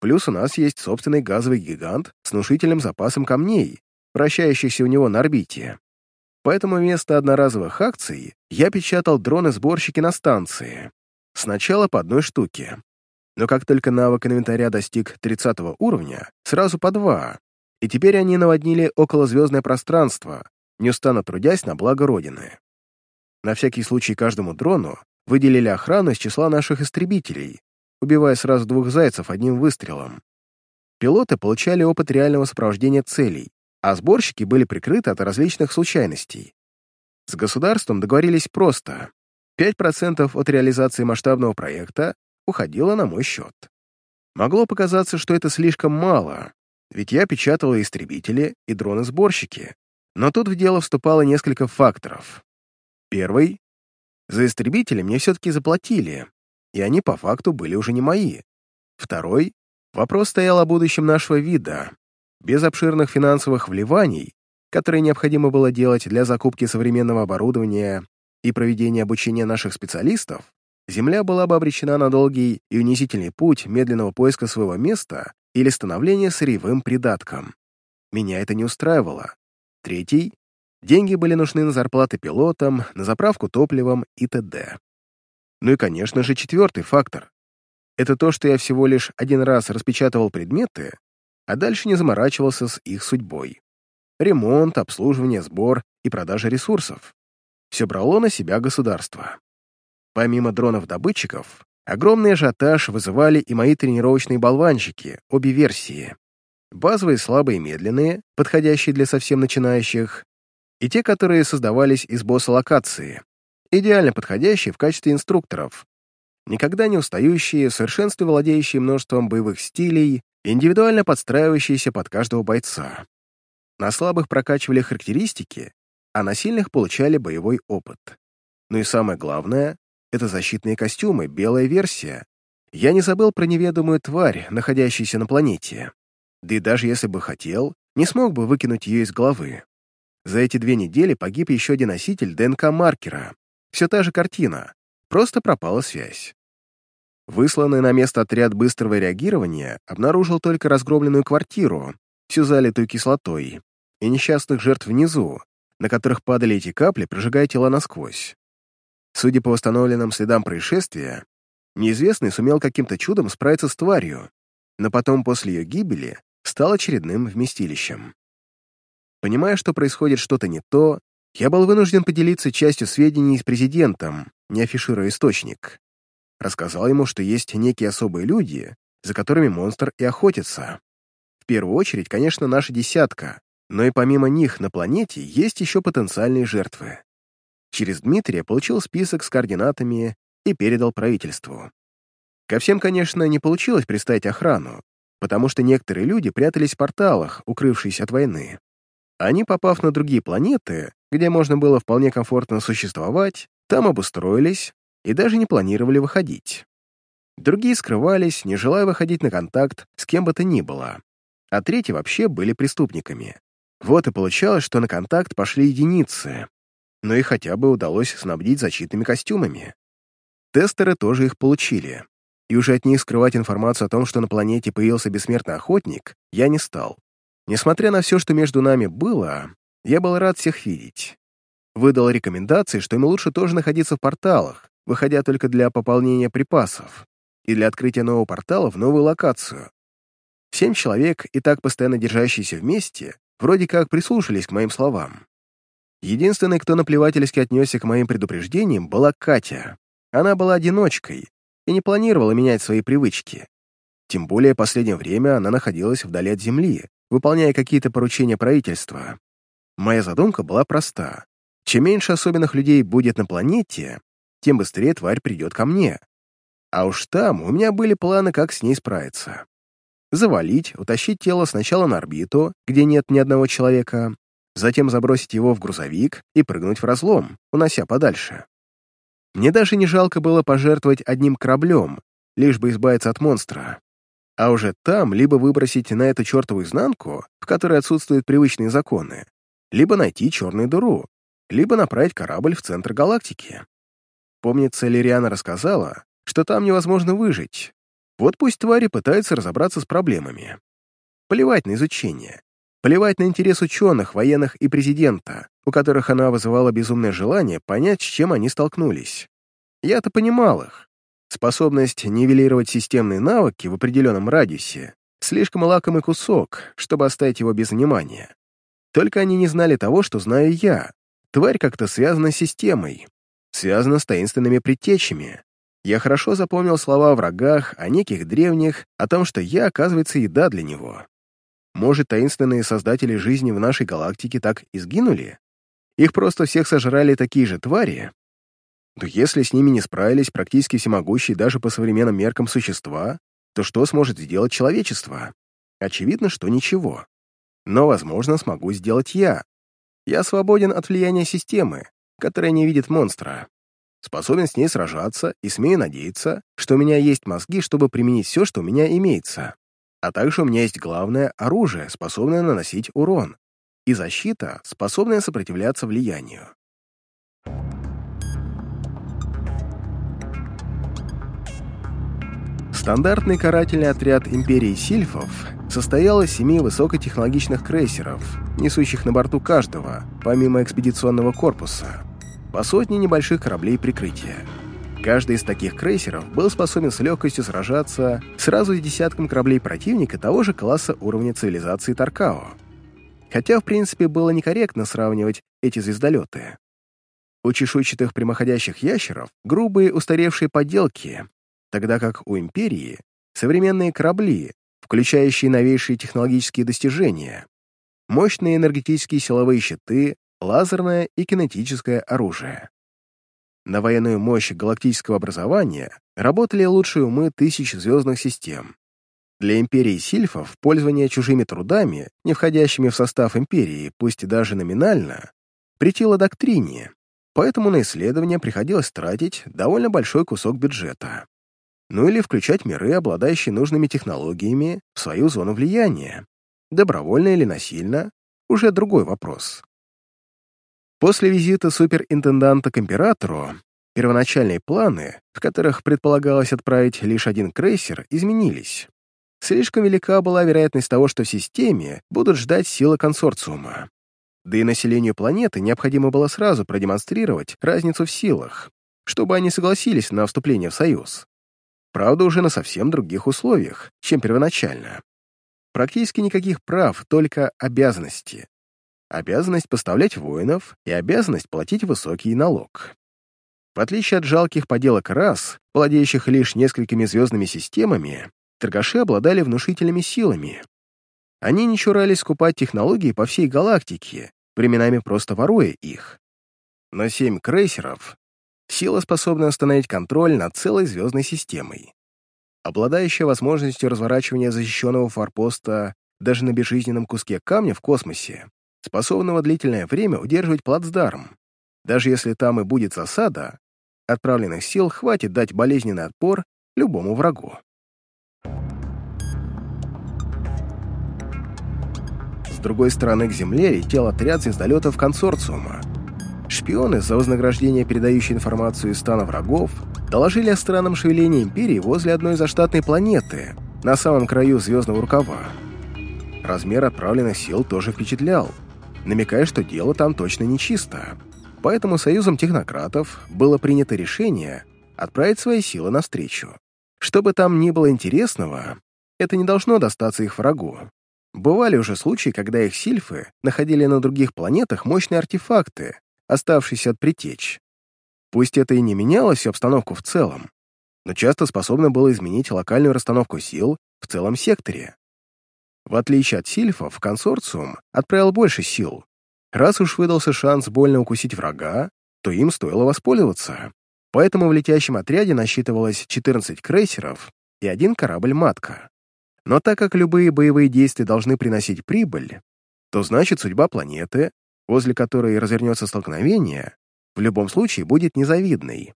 Плюс у нас есть собственный газовый гигант с внушительным запасом камней, вращающихся у него на орбите. Поэтому вместо одноразовых акций я печатал дроны-сборщики на станции. Сначала по одной штуке. Но как только навык инвентаря достиг 30 уровня, сразу по два. И теперь они наводнили околозвездное пространство, неустанно трудясь на благо Родины. На всякий случай каждому дрону выделили охрану из числа наших истребителей, убивая сразу двух зайцев одним выстрелом. Пилоты получали опыт реального сопровождения целей, а сборщики были прикрыты от различных случайностей. С государством договорились просто. 5% от реализации масштабного проекта уходило на мой счет. Могло показаться, что это слишком мало, ведь я печатал и истребители, и дроны-сборщики. Но тут в дело вступало несколько факторов. Первый — за истребители мне все-таки заплатили, и они по факту были уже не мои. Второй — вопрос стоял о будущем нашего вида, без обширных финансовых вливаний, которые необходимо было делать для закупки современного оборудования и проведения обучения наших специалистов, Земля была бы обречена на долгий и унизительный путь медленного поиска своего места или становления сырьевым придатком. Меня это не устраивало. Третий — деньги были нужны на зарплаты пилотам, на заправку топливом и т.д. Ну и, конечно же, четвертый фактор. Это то, что я всего лишь один раз распечатывал предметы, а дальше не заморачивался с их судьбой. Ремонт, обслуживание, сбор и продажа ресурсов. Все брало на себя государство. Помимо дронов-добытчиков, огромный ажиотаж вызывали и мои тренировочные болванчики, обе версии. Базовые слабые медленные, подходящие для совсем начинающих, и те, которые создавались из босса-локации, идеально подходящие в качестве инструкторов, никогда не устающие, совершенстве владеющие множеством боевых стилей, индивидуально подстраивающиеся под каждого бойца. На слабых прокачивали характеристики, а на сильных получали боевой опыт. Ну и самое главное — это защитные костюмы, белая версия. Я не забыл про неведомую тварь, находящуюся на планете. Да и даже если бы хотел, не смог бы выкинуть ее из головы. За эти две недели погиб еще один носитель ДНК-маркера. Все та же картина, просто пропала связь. Высланный на место отряд быстрого реагирования обнаружил только разгромленную квартиру, всю залитую кислотой, и несчастных жертв внизу, на которых падали эти капли, прожигая тела насквозь. Судя по восстановленным следам происшествия, неизвестный сумел каким-то чудом справиться с тварью, но потом после ее гибели стал очередным вместилищем. Понимая, что происходит что-то не то, я был вынужден поделиться частью сведений с президентом, не афишируя источник. Рассказал ему, что есть некие особые люди, за которыми монстр и охотится. В первую очередь, конечно, наша десятка, но и помимо них на планете есть еще потенциальные жертвы. Через Дмитрия получил список с координатами и передал правительству. Ко всем, конечно, не получилось представить охрану, потому что некоторые люди прятались в порталах, укрывшись от войны. Они, попав на другие планеты, где можно было вполне комфортно существовать, там обустроились и даже не планировали выходить. Другие скрывались, не желая выходить на контакт с кем бы то ни было, а третьи вообще были преступниками. Вот и получалось, что на контакт пошли единицы, но и хотя бы удалось снабдить защитными костюмами. Тестеры тоже их получили, и уже от них скрывать информацию о том, что на планете появился бессмертный охотник, я не стал. Несмотря на все, что между нами было, я был рад всех видеть. Выдал рекомендации, что ему лучше тоже находиться в порталах, выходя только для пополнения припасов и для открытия нового портала в новую локацию. Семь человек, и так постоянно держащиеся вместе, вроде как прислушались к моим словам. Единственной, кто наплевательски отнесся к моим предупреждениям, была Катя. Она была одиночкой и не планировала менять свои привычки. Тем более, последнее время она находилась вдали от Земли, выполняя какие-то поручения правительства. Моя задумка была проста. Чем меньше особенных людей будет на планете, тем быстрее тварь придет ко мне. А уж там у меня были планы, как с ней справиться завалить, утащить тело сначала на орбиту, где нет ни одного человека, затем забросить его в грузовик и прыгнуть в разлом, унося подальше. Мне даже не жалко было пожертвовать одним кораблем, лишь бы избавиться от монстра. А уже там либо выбросить на эту чертову изнанку, в которой отсутствуют привычные законы, либо найти черную дыру, либо направить корабль в центр галактики. Помнится, Лириана рассказала, что там невозможно выжить, вот пусть твари пытаются разобраться с проблемами. Плевать на изучение. Плевать на интерес ученых, военных и президента, у которых она вызывала безумное желание понять, с чем они столкнулись. Я-то понимал их. Способность нивелировать системные навыки в определенном радиусе — слишком лакомый кусок, чтобы оставить его без внимания. Только они не знали того, что знаю я. Тварь как-то связана с системой, связана с таинственными предтечами, я хорошо запомнил слова о врагах, о неких древних, о том, что я, оказывается, еда для него. Может, таинственные создатели жизни в нашей галактике так и сгинули? Их просто всех сожрали такие же твари? То если с ними не справились практически всемогущие даже по современным меркам существа, то что сможет сделать человечество? Очевидно, что ничего. Но, возможно, смогу сделать я. Я свободен от влияния системы, которая не видит монстра способен с ней сражаться и смею надеяться, что у меня есть мозги, чтобы применить все, что у меня имеется. А также у меня есть главное оружие, способное наносить урон, и защита, способная сопротивляться влиянию. Стандартный карательный отряд Империи Сильфов состоял из семи высокотехнологичных крейсеров, несущих на борту каждого, помимо экспедиционного корпуса, по сотне небольших кораблей прикрытия. Каждый из таких крейсеров был способен с легкостью сражаться сразу с десятком кораблей противника того же класса уровня цивилизации Таркао. Хотя, в принципе, было некорректно сравнивать эти звездолеты. У чешуйчатых прямоходящих ящеров грубые устаревшие поделки, тогда как у Империи современные корабли, включающие новейшие технологические достижения, мощные энергетические силовые щиты, лазерное и кинетическое оружие. На военную мощь галактического образования работали лучшие умы тысяч звездных систем. Для империи сильфов пользование чужими трудами, не входящими в состав империи, пусть и даже номинально, претило доктрине, поэтому на исследования приходилось тратить довольно большой кусок бюджета. Ну или включать миры, обладающие нужными технологиями, в свою зону влияния. Добровольно или насильно — уже другой вопрос. После визита суперинтенданта к императору первоначальные планы, в которых предполагалось отправить лишь один крейсер, изменились. слишком велика была вероятность того, что в системе будут ждать силы консорциума. Да и населению планеты необходимо было сразу продемонстрировать разницу в силах, чтобы они согласились на вступление в Союз. Правда, уже на совсем других условиях, чем первоначально. Практически никаких прав, только обязанности. Обязанность поставлять воинов и обязанность платить высокий налог. В отличие от жалких поделок рас, владеющих лишь несколькими звездными системами, торгаши обладали внушительными силами. Они не чурались скупать технологии по всей галактике, временами просто воруя их. Но семь крейсеров — сила, способная установить контроль над целой звездной системой. Обладающая возможностью разворачивания защищенного форпоста даже на безжизненном куске камня в космосе, способного длительное время удерживать плацдарм. Даже если там и будет засада, отправленных сил хватит дать болезненный отпор любому врагу. С другой стороны к Земле летел отряд звездолетов консорциума. Шпионы, за вознаграждение передающие информацию из стана врагов, доложили о странном шевелении Империи возле одной заштатной планеты, на самом краю звездного рукава. Размер отправленных сил тоже впечатлял, намекая, что дело там точно нечисто. Поэтому Союзом технократов было принято решение отправить свои силы навстречу. Что бы там ни было интересного, это не должно достаться их врагу. Бывали уже случаи, когда их сильфы находили на других планетах мощные артефакты, оставшиеся от притеч. Пусть это и не меняло всю обстановку в целом, но часто способно было изменить локальную расстановку сил в целом секторе. В отличие от сильфов, консорциум отправил больше сил. Раз уж выдался шанс больно укусить врага, то им стоило воспользоваться. Поэтому в летящем отряде насчитывалось 14 крейсеров и один корабль-матка. Но так как любые боевые действия должны приносить прибыль, то значит судьба планеты, возле которой развернется столкновение, в любом случае будет незавидной.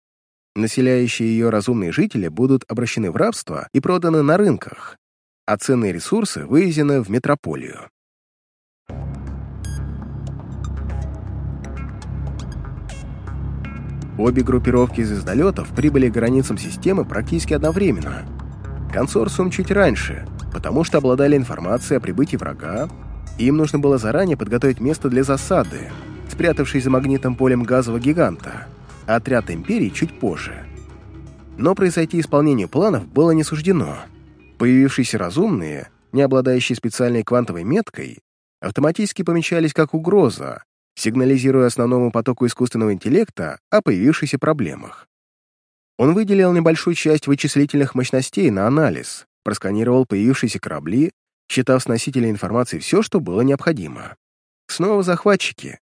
Населяющие ее разумные жители будут обращены в рабство и проданы на рынках, а ценные ресурсы вывезены в метрополию. Обе группировки звездолетов прибыли к границам системы практически одновременно. Консорциум чуть раньше, потому что обладали информацией о прибытии врага, им нужно было заранее подготовить место для засады, спрятавшись за магнитом полем газового гиганта, а отряд Империи чуть позже. Но произойти исполнению планов было не суждено. Появившиеся разумные, не обладающие специальной квантовой меткой, автоматически помечались как угроза, сигнализируя основному потоку искусственного интеллекта о появившихся проблемах. Он выделил небольшую часть вычислительных мощностей на анализ, просканировал появившиеся корабли, считав с носителей информации все, что было необходимо. Снова захватчики.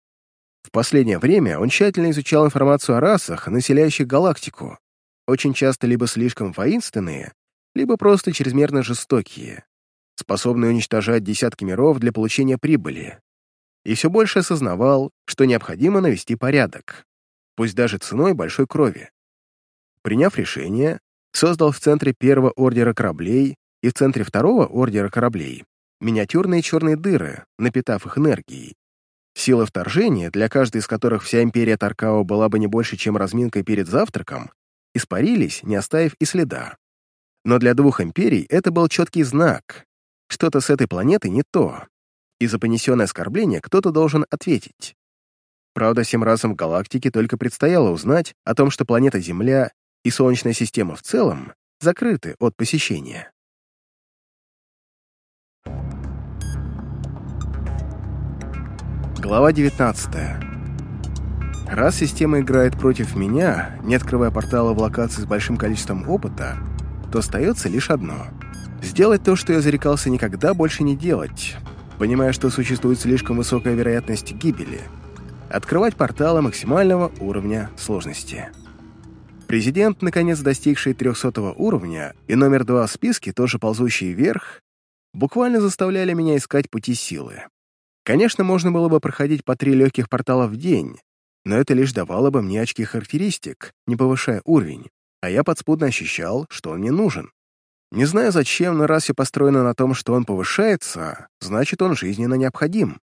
В последнее время он тщательно изучал информацию о расах, населяющих галактику, очень часто либо слишком воинственные, либо просто чрезмерно жестокие, способные уничтожать десятки миров для получения прибыли. И все больше осознавал, что необходимо навести порядок, пусть даже ценой большой крови. Приняв решение, создал в центре первого ордера кораблей и в центре второго ордера кораблей миниатюрные черные дыры, напитав их энергией. Силы вторжения, для каждой из которых вся империя Таркао была бы не больше, чем разминкой перед завтраком, испарились, не оставив и следа. Но для двух империй это был четкий знак. Что-то с этой планеты не то. И за понесенное оскорбление кто-то должен ответить. Правда, всем разом в галактике только предстояло узнать о том, что планета Земля и Солнечная система в целом закрыты от посещения. Глава 19. Раз система играет против меня, не открывая портала в локации с большим количеством опыта, то остается лишь одно — сделать то, что я зарекался никогда больше не делать, понимая, что существует слишком высокая вероятность гибели. Открывать порталы максимального уровня сложности. Президент, наконец достигший 300 уровня, и номер два в списке, тоже ползущий вверх, буквально заставляли меня искать пути силы. Конечно, можно было бы проходить по три легких портала в день, но это лишь давало бы мне очки характеристик, не повышая уровень, а я подспудно ощущал, что он мне нужен. Не знаю зачем, но раз все построено на том, что он повышается, значит, он жизненно необходим.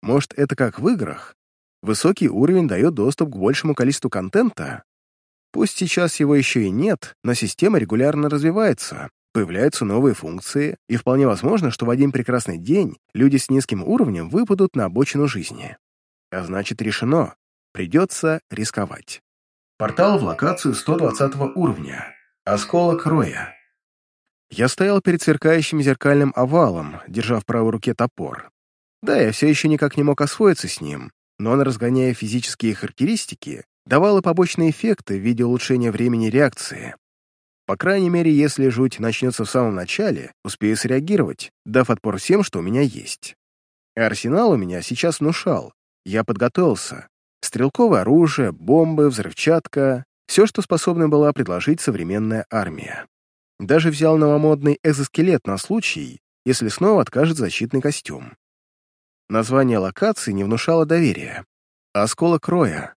Может, это как в играх? Высокий уровень дает доступ к большему количеству контента? Пусть сейчас его еще и нет, но система регулярно развивается, появляются новые функции, и вполне возможно, что в один прекрасный день люди с низким уровнем выпадут на обочину жизни. А значит, решено. Придется рисковать. Портал в локацию 120 уровня. Осколок Роя. Я стоял перед сверкающим зеркальным овалом, держа в правой руке топор. Да, я все еще никак не мог освоиться с ним, но он, разгоняя физические характеристики, давал и побочные эффекты в виде улучшения времени реакции. По крайней мере, если жуть начнется в самом начале, успею среагировать, дав отпор всем, что у меня есть. арсенал у меня сейчас внушал. Я подготовился. Стрелковое оружие, бомбы, взрывчатка — все, что способна была предложить современная армия. Даже взял новомодный экзоскелет на случай, если снова откажет защитный костюм. Название локации не внушало доверия. Осколок Роя.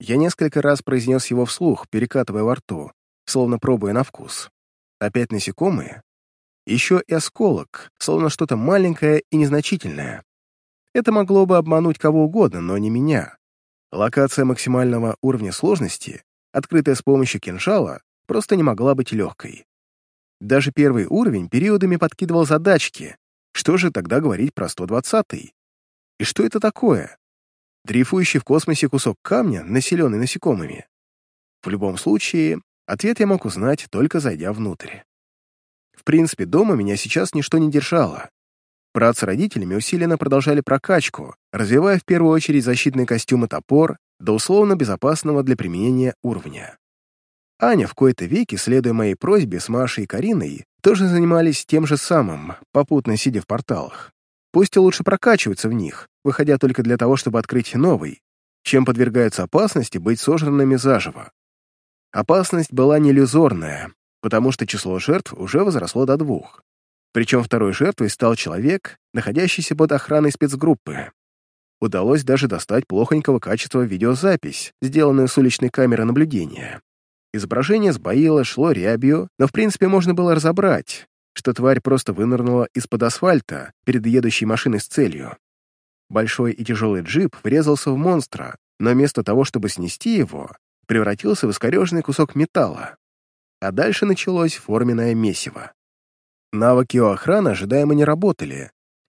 Я несколько раз произнес его вслух, перекатывая во рту, словно пробуя на вкус. Опять насекомые. Еще и осколок, словно что-то маленькое и незначительное. Это могло бы обмануть кого угодно, но не меня. Локация максимального уровня сложности, открытая с помощью кинжала, просто не могла быть легкой. Даже первый уровень периодами подкидывал задачки. Что же тогда говорить про 120-й? И что это такое? Дрейфующий в космосе кусок камня, населенный насекомыми? В любом случае, ответ я мог узнать, только зайдя внутрь. В принципе, дома меня сейчас ничто не держало. Брат с родителями усиленно продолжали прокачку, развивая в первую очередь защитный костюм и топор до условно безопасного для применения уровня. Аня в кои-то веки, следуя моей просьбе с Машей и Кариной, тоже занимались тем же самым, попутно сидя в порталах. Пусть и лучше прокачиваются в них, выходя только для того, чтобы открыть новый, чем подвергаются опасности быть сожранными заживо. Опасность была не иллюзорная, потому что число жертв уже возросло до двух. Причем второй жертвой стал человек, находящийся под охраной спецгруппы. Удалось даже достать плохонького качества видеозапись, сделанную с уличной камеры наблюдения. Изображение сбоило, шло рябью, но в принципе можно было разобрать, что тварь просто вынырнула из-под асфальта перед едущей машиной с целью. Большой и тяжелый джип врезался в монстра, но вместо того, чтобы снести его, превратился в искореженный кусок металла. А дальше началось форменное месиво. Навыки у охраны ожидаемо не работали,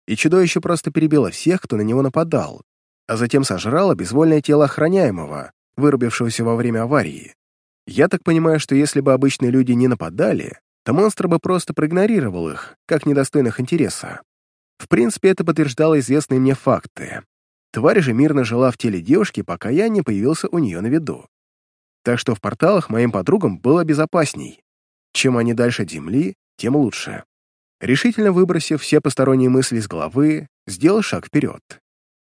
и чудовище просто перебило всех, кто на него нападал, а затем сожрало безвольное тело охраняемого, вырубившегося во время аварии. Я так понимаю, что если бы обычные люди не нападали, то монстр бы просто проигнорировал их, как недостойных интереса. В принципе, это подтверждало известные мне факты. Тварь же мирно жила в теле девушки, пока я не появился у нее на виду. Так что в порталах моим подругам было безопасней. Чем они дальше от земли, тем лучше. Решительно выбросив все посторонние мысли из головы, сделал шаг вперед.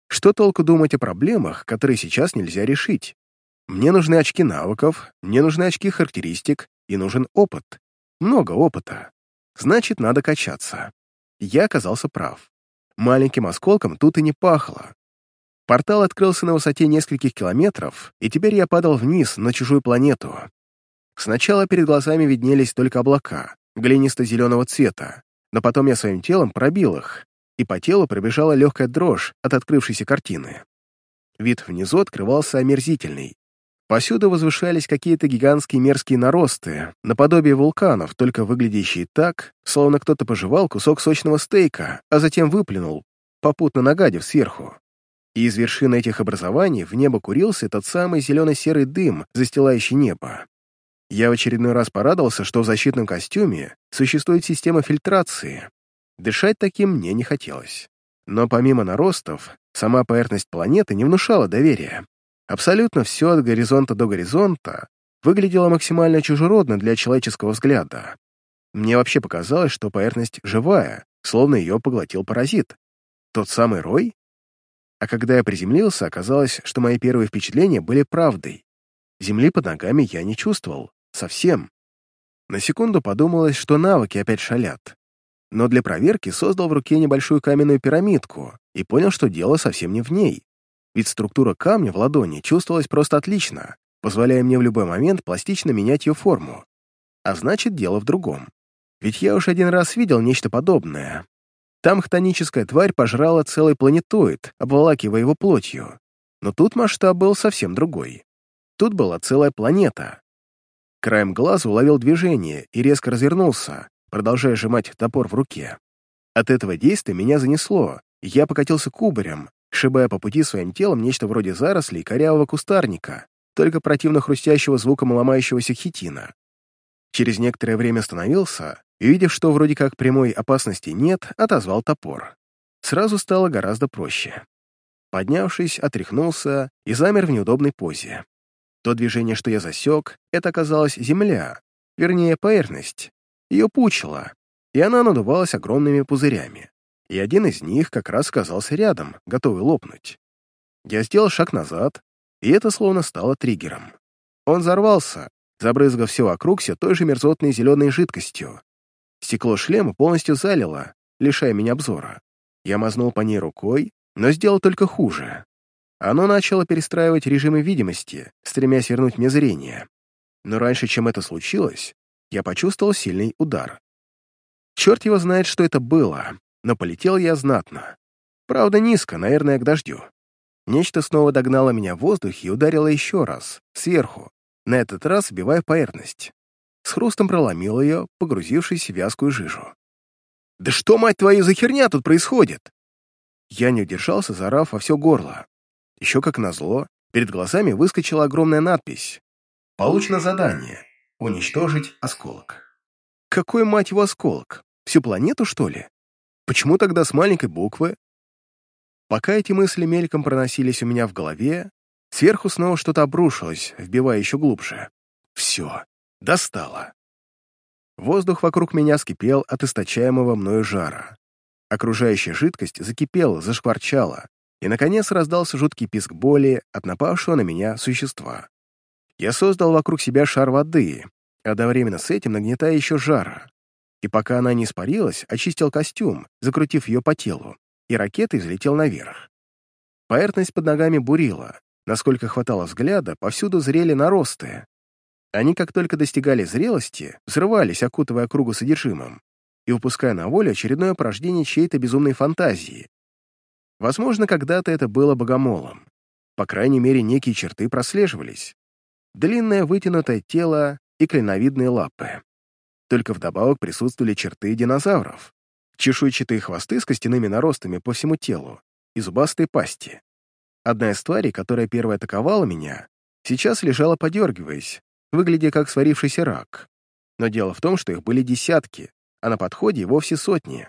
Что толку думать о проблемах, которые сейчас нельзя решить? Мне нужны очки навыков, мне нужны очки характеристик и нужен опыт. Много опыта. Значит, надо качаться. Я оказался прав. Маленьким осколком тут и не пахло. Портал открылся на высоте нескольких километров, и теперь я падал вниз, на чужую планету. Сначала перед глазами виднелись только облака, глинисто-зеленого цвета, но потом я своим телом пробил их, и по телу пробежала легкая дрожь от открывшейся картины. Вид внизу открывался омерзительный. Посюда возвышались какие-то гигантские мерзкие наросты, наподобие вулканов, только выглядящие так, словно кто-то пожевал кусок сочного стейка, а затем выплюнул, попутно нагадив сверху. И из вершины этих образований в небо курился тот самый зелено-серый дым, застилающий небо. Я в очередной раз порадовался, что в защитном костюме существует система фильтрации. Дышать таким мне не хотелось. Но помимо наростов, сама поверхность планеты не внушала доверия. Абсолютно все от горизонта до горизонта выглядело максимально чужеродно для человеческого взгляда. Мне вообще показалось, что поверхность живая, словно ее поглотил паразит. Тот самый рой? А когда я приземлился, оказалось, что мои первые впечатления были правдой. Земли под ногами я не чувствовал. Совсем. На секунду подумалось, что навыки опять шалят. Но для проверки создал в руке небольшую каменную пирамидку и понял, что дело совсем не в ней ведь структура камня в ладони чувствовалась просто отлично, позволяя мне в любой момент пластично менять ее форму. А значит, дело в другом. Ведь я уж один раз видел нечто подобное. Там хтоническая тварь пожрала целый планетоид, обволакивая его плотью. Но тут масштаб был совсем другой. Тут была целая планета. Краем глаза уловил движение и резко развернулся, продолжая сжимать топор в руке. От этого действия меня занесло, и я покатился кубарем, шибая по пути своим телом нечто вроде зарослей корявого кустарника, только противно хрустящего звуком ломающегося хитина. Через некоторое время остановился и, увидев, что вроде как прямой опасности нет, отозвал топор. Сразу стало гораздо проще. Поднявшись, отряхнулся и замер в неудобной позе. То движение, что я засек, это оказалась земля, вернее, поверхность. Ее пучило, и она надувалась огромными пузырями. И один из них как раз оказался рядом, готовый лопнуть. Я сделал шаг назад, и это словно стало триггером. Он взорвался, забрызгав все вокруг все той же мерзотной зеленой жидкостью. Стекло шлема полностью залило, лишая меня обзора. Я мазнул по ней рукой, но сделал только хуже. Оно начало перестраивать режимы видимости, стремясь вернуть мне зрение. Но раньше, чем это случилось, я почувствовал сильный удар. Черт его знает, что это было, но полетел я знатно. Правда, низко, наверное, к дождю. Нечто снова догнало меня в воздухе и ударило еще раз, сверху, на этот раз вбивая поверхность. С хрустом проломил ее, погрузившись в вязкую жижу. «Да что, мать твою, за херня тут происходит?» Я не удержался, заорав во все горло. Еще как назло, перед глазами выскочила огромная надпись. «Получено задание. Уничтожить осколок». Какой, мать его, осколок? Всю планету, что ли? Почему тогда с маленькой буквы? Пока эти мысли мельком проносились у меня в голове, сверху снова что-то обрушилось, вбивая еще глубже. Все, достало. Воздух вокруг меня скипел от источаемого мною жара. Окружающая жидкость закипела, зашкварчала, и, наконец, раздался жуткий писк боли от напавшего на меня существа. Я создал вокруг себя шар воды, одновременно с этим нагнетая еще жара. И пока она не испарилась, очистил костюм, закрутив ее по телу, и ракетой взлетел наверх. Поверхность под ногами бурила. Насколько хватало взгляда, повсюду зрели наросты. Они, как только достигали зрелости, взрывались, окутывая кругу содержимым, и выпуская на волю очередное порождение чьей-то безумной фантазии. Возможно, когда-то это было богомолом. По крайней мере, некие черты прослеживались. Длинное вытянутое тело и клиновидные лапы. Только вдобавок присутствовали черты динозавров чешуйчатые хвосты с костяными наростами по всему телу и зубастые пасти. Одна из тварей, которая первая атаковала меня, сейчас лежала подергиваясь, выглядя как сварившийся рак. Но дело в том, что их были десятки, а на подходе вовсе сотни.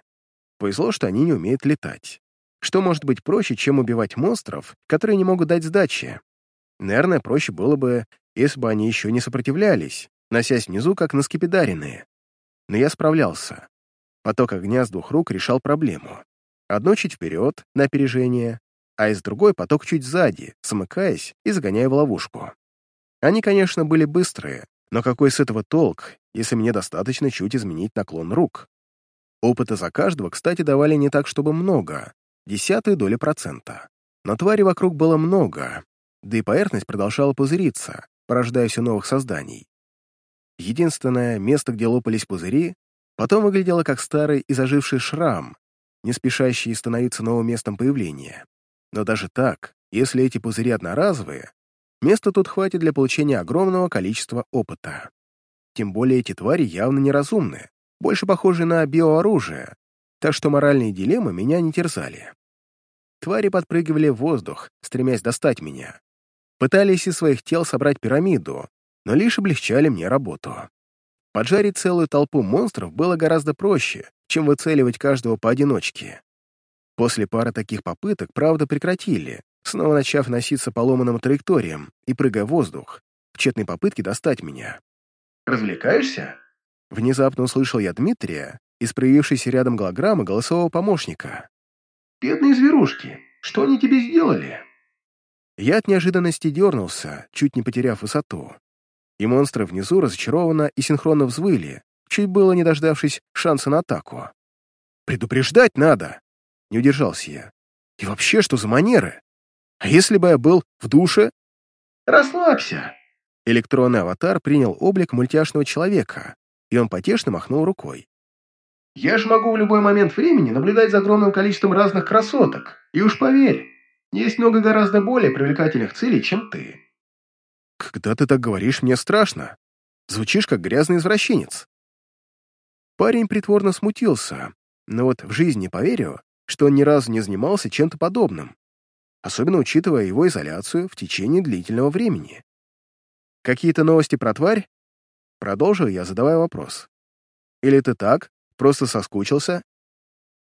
Повезло, что они не умеют летать. Что может быть проще, чем убивать монстров, которые не могут дать сдачи? Наверное, проще было бы, если бы они еще не сопротивлялись, носясь внизу, как на скипидаренные. Но я справлялся. Поток огня с двух рук решал проблему. Одно чуть вперед, на опережение, а из другой поток чуть сзади, смыкаясь и загоняя в ловушку. Они, конечно, были быстрые, но какой с этого толк, если мне достаточно чуть изменить наклон рук? Опыта за каждого, кстати, давали не так, чтобы много, десятую долю процента. Но твари вокруг было много, да и поверхность продолжала пузыриться, порождая все новых созданий. Единственное место, где лопались пузыри, Потом выглядела как старый и заживший шрам, не спешащий становиться новым местом появления. Но даже так, если эти пузыри одноразовые, места тут хватит для получения огромного количества опыта. Тем более эти твари явно неразумны, больше похожи на биооружие, так что моральные дилеммы меня не терзали. Твари подпрыгивали в воздух, стремясь достать меня. Пытались из своих тел собрать пирамиду, но лишь облегчали мне работу. Поджарить целую толпу монстров было гораздо проще, чем выцеливать каждого поодиночке. После пары таких попыток, правда, прекратили, снова начав носиться по ломаным траекториям и прыгая в воздух, в тщетной попытке достать меня. «Развлекаешься?» Внезапно услышал я Дмитрия из проявившейся рядом голограммы голосового помощника. «Бедные зверушки, что они тебе сделали?» Я от неожиданности дернулся, чуть не потеряв высоту и монстры внизу разочарованно и синхронно взвыли, чуть было не дождавшись шанса на атаку. «Предупреждать надо!» — не удержался я. «И вообще, что за манеры? А если бы я был в душе?» «Расслабься!» Электронный аватар принял облик мультяшного человека, и он потешно махнул рукой. «Я ж могу в любой момент времени наблюдать за огромным количеством разных красоток, и уж поверь, есть много гораздо более привлекательных целей, чем ты. «Когда ты так говоришь, мне страшно. Звучишь, как грязный извращенец». Парень притворно смутился, но вот в жизни поверю, что он ни разу не занимался чем-то подобным, особенно учитывая его изоляцию в течение длительного времени. «Какие-то новости про тварь?» Продолжил я, задавая вопрос. «Или ты так, просто соскучился?»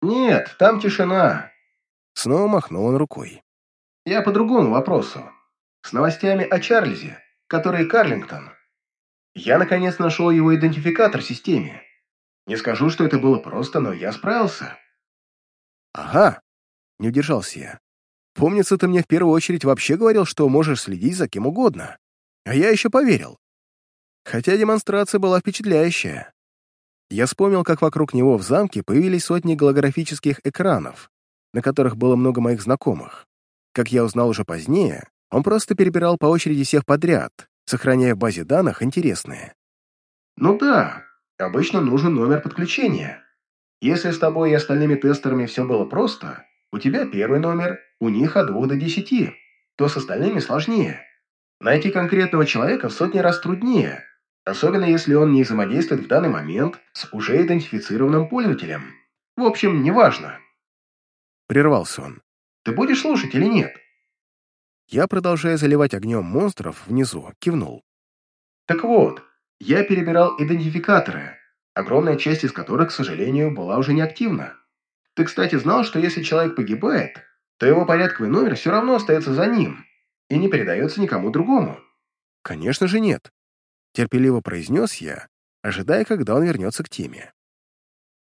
«Нет, там тишина», — снова махнул он рукой. «Я по другому вопросу. С новостями о Чарльзе, который Карлингтон. Я, наконец, нашел его идентификатор в системе. Не скажу, что это было просто, но я справился». «Ага», — не удержался я. «Помнится, ты мне в первую очередь вообще говорил, что можешь следить за кем угодно. А я еще поверил. Хотя демонстрация была впечатляющая. Я вспомнил, как вокруг него в замке появились сотни голографических экранов, на которых было много моих знакомых. Как я узнал уже позднее, он просто перебирал по очереди всех подряд, сохраняя в базе данных интересные. «Ну да, обычно нужен номер подключения. Если с тобой и остальными тестерами все было просто, у тебя первый номер, у них от двух до десяти, то с остальными сложнее. Найти конкретного человека в сотни раз труднее, особенно если он не взаимодействует в данный момент с уже идентифицированным пользователем. В общем, неважно. Прервался он. Ты будешь слушать или нет? Я, продолжая заливать огнем монстров внизу, кивнул. Так вот, я перебирал идентификаторы, огромная часть из которых, к сожалению, была уже неактивна. Ты, кстати, знал, что если человек погибает, то его порядковый номер все равно остается за ним и не передается никому другому? Конечно же нет. Терпеливо произнес я, ожидая, когда он вернется к теме.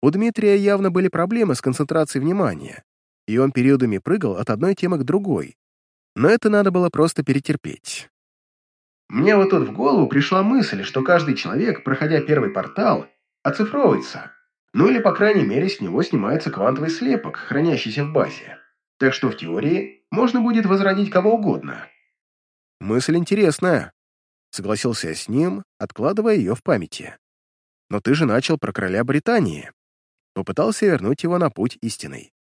У Дмитрия явно были проблемы с концентрацией внимания, и он периодами прыгал от одной темы к другой, но это надо было просто перетерпеть. Мне вот тут в голову пришла мысль, что каждый человек, проходя первый портал, оцифровывается. Ну или, по крайней мере, с него снимается квантовый слепок, хранящийся в базе. Так что в теории можно будет возродить кого угодно. Мысль интересная, согласился я с ним, откладывая ее в памяти. Но ты же начал про короля Британии. Попытался вернуть его на путь истинный.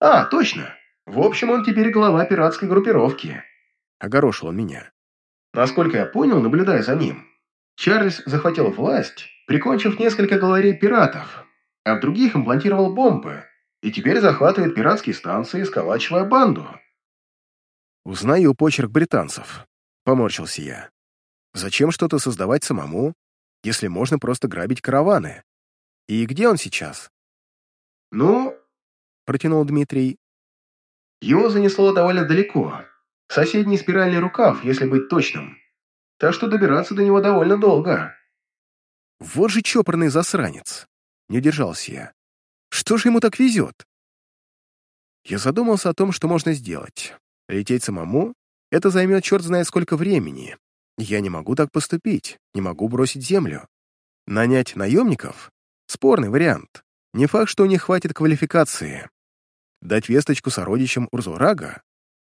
А, точно. В общем, он теперь глава пиратской группировки. Огорошил он меня. Насколько я понял, наблюдая за ним, Чарльз захватил власть, прикончив несколько главарей пиратов, а в других имплантировал бомбы, и теперь захватывает пиратские станции, сколачивая банду. «Узнаю почерк британцев», — поморщился я. «Зачем что-то создавать самому, если можно просто грабить караваны? И где он сейчас?» «Ну...» — протянул Дмитрий. «Его занесло довольно далеко. Соседний спиральный рукав, если быть точным. Так что добираться до него довольно долго». «Вот же чопорный засранец!» — не удержался я. Что же ему так везет? Я задумался о том, что можно сделать. Лететь самому — это займет черт знает сколько времени. Я не могу так поступить, не могу бросить землю. Нанять наемников — спорный вариант. Не факт, что у них хватит квалификации. Дать весточку сородичам Урзурага,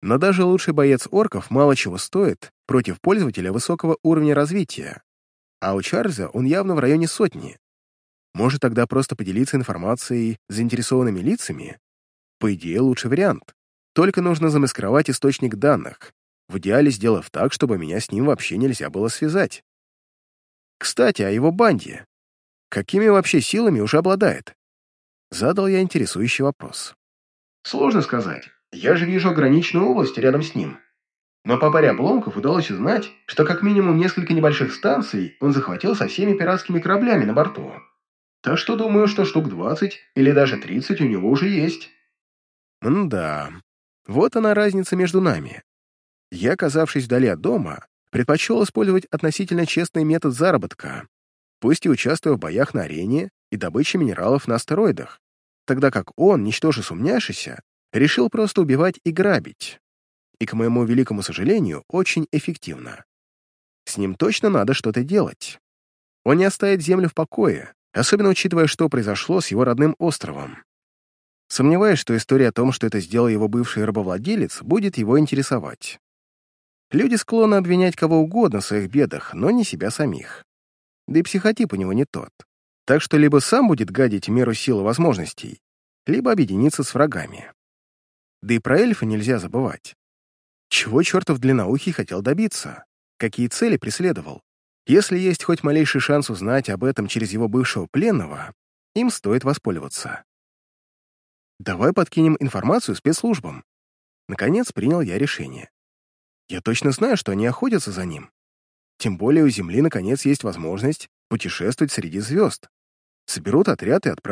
но даже лучший боец орков мало чего стоит против пользователя высокого уровня развития. А у Чарльза он явно в районе сотни. Может, тогда просто поделиться информацией с заинтересованными лицами? По идее, лучший вариант. Только нужно замаскировать источник данных, в идеале сделав так, чтобы меня с ним вообще нельзя было связать. Кстати, о его банде. Какими вообще силами уже обладает? Задал я интересующий вопрос. Сложно сказать. Я же вижу ограниченную область рядом с ним. Но по паре обломков удалось узнать, что как минимум несколько небольших станций он захватил со всеми пиратскими кораблями на борту. Так что думаю, что штук 20 или даже 30 у него уже есть. да, вот она разница между нами. Я, оказавшись вдали от дома, предпочел использовать относительно честный метод заработка, пусть и участвуя в боях на арене и добыче минералов на астероидах, тогда как он, ничтоже сумняшися, решил просто убивать и грабить. И, к моему великому сожалению, очень эффективно. С ним точно надо что-то делать. Он не оставит Землю в покое, особенно учитывая, что произошло с его родным островом. Сомневаюсь, что история о том, что это сделал его бывший рабовладелец, будет его интересовать. Люди склонны обвинять кого угодно в своих бедах, но не себя самих. Да и психотип у него не тот. Так что либо сам будет гадить меру сил и возможностей, либо объединиться с врагами. Да и про эльфа нельзя забывать. Чего чертов длинноухий хотел добиться? Какие цели преследовал? Если есть хоть малейший шанс узнать об этом через его бывшего пленного, им стоит воспользоваться. Давай подкинем информацию спецслужбам. Наконец принял я решение. Я точно знаю, что они охотятся за ним. Тем более у Земли наконец есть возможность путешествовать среди звезд. Соберут отряд и отправят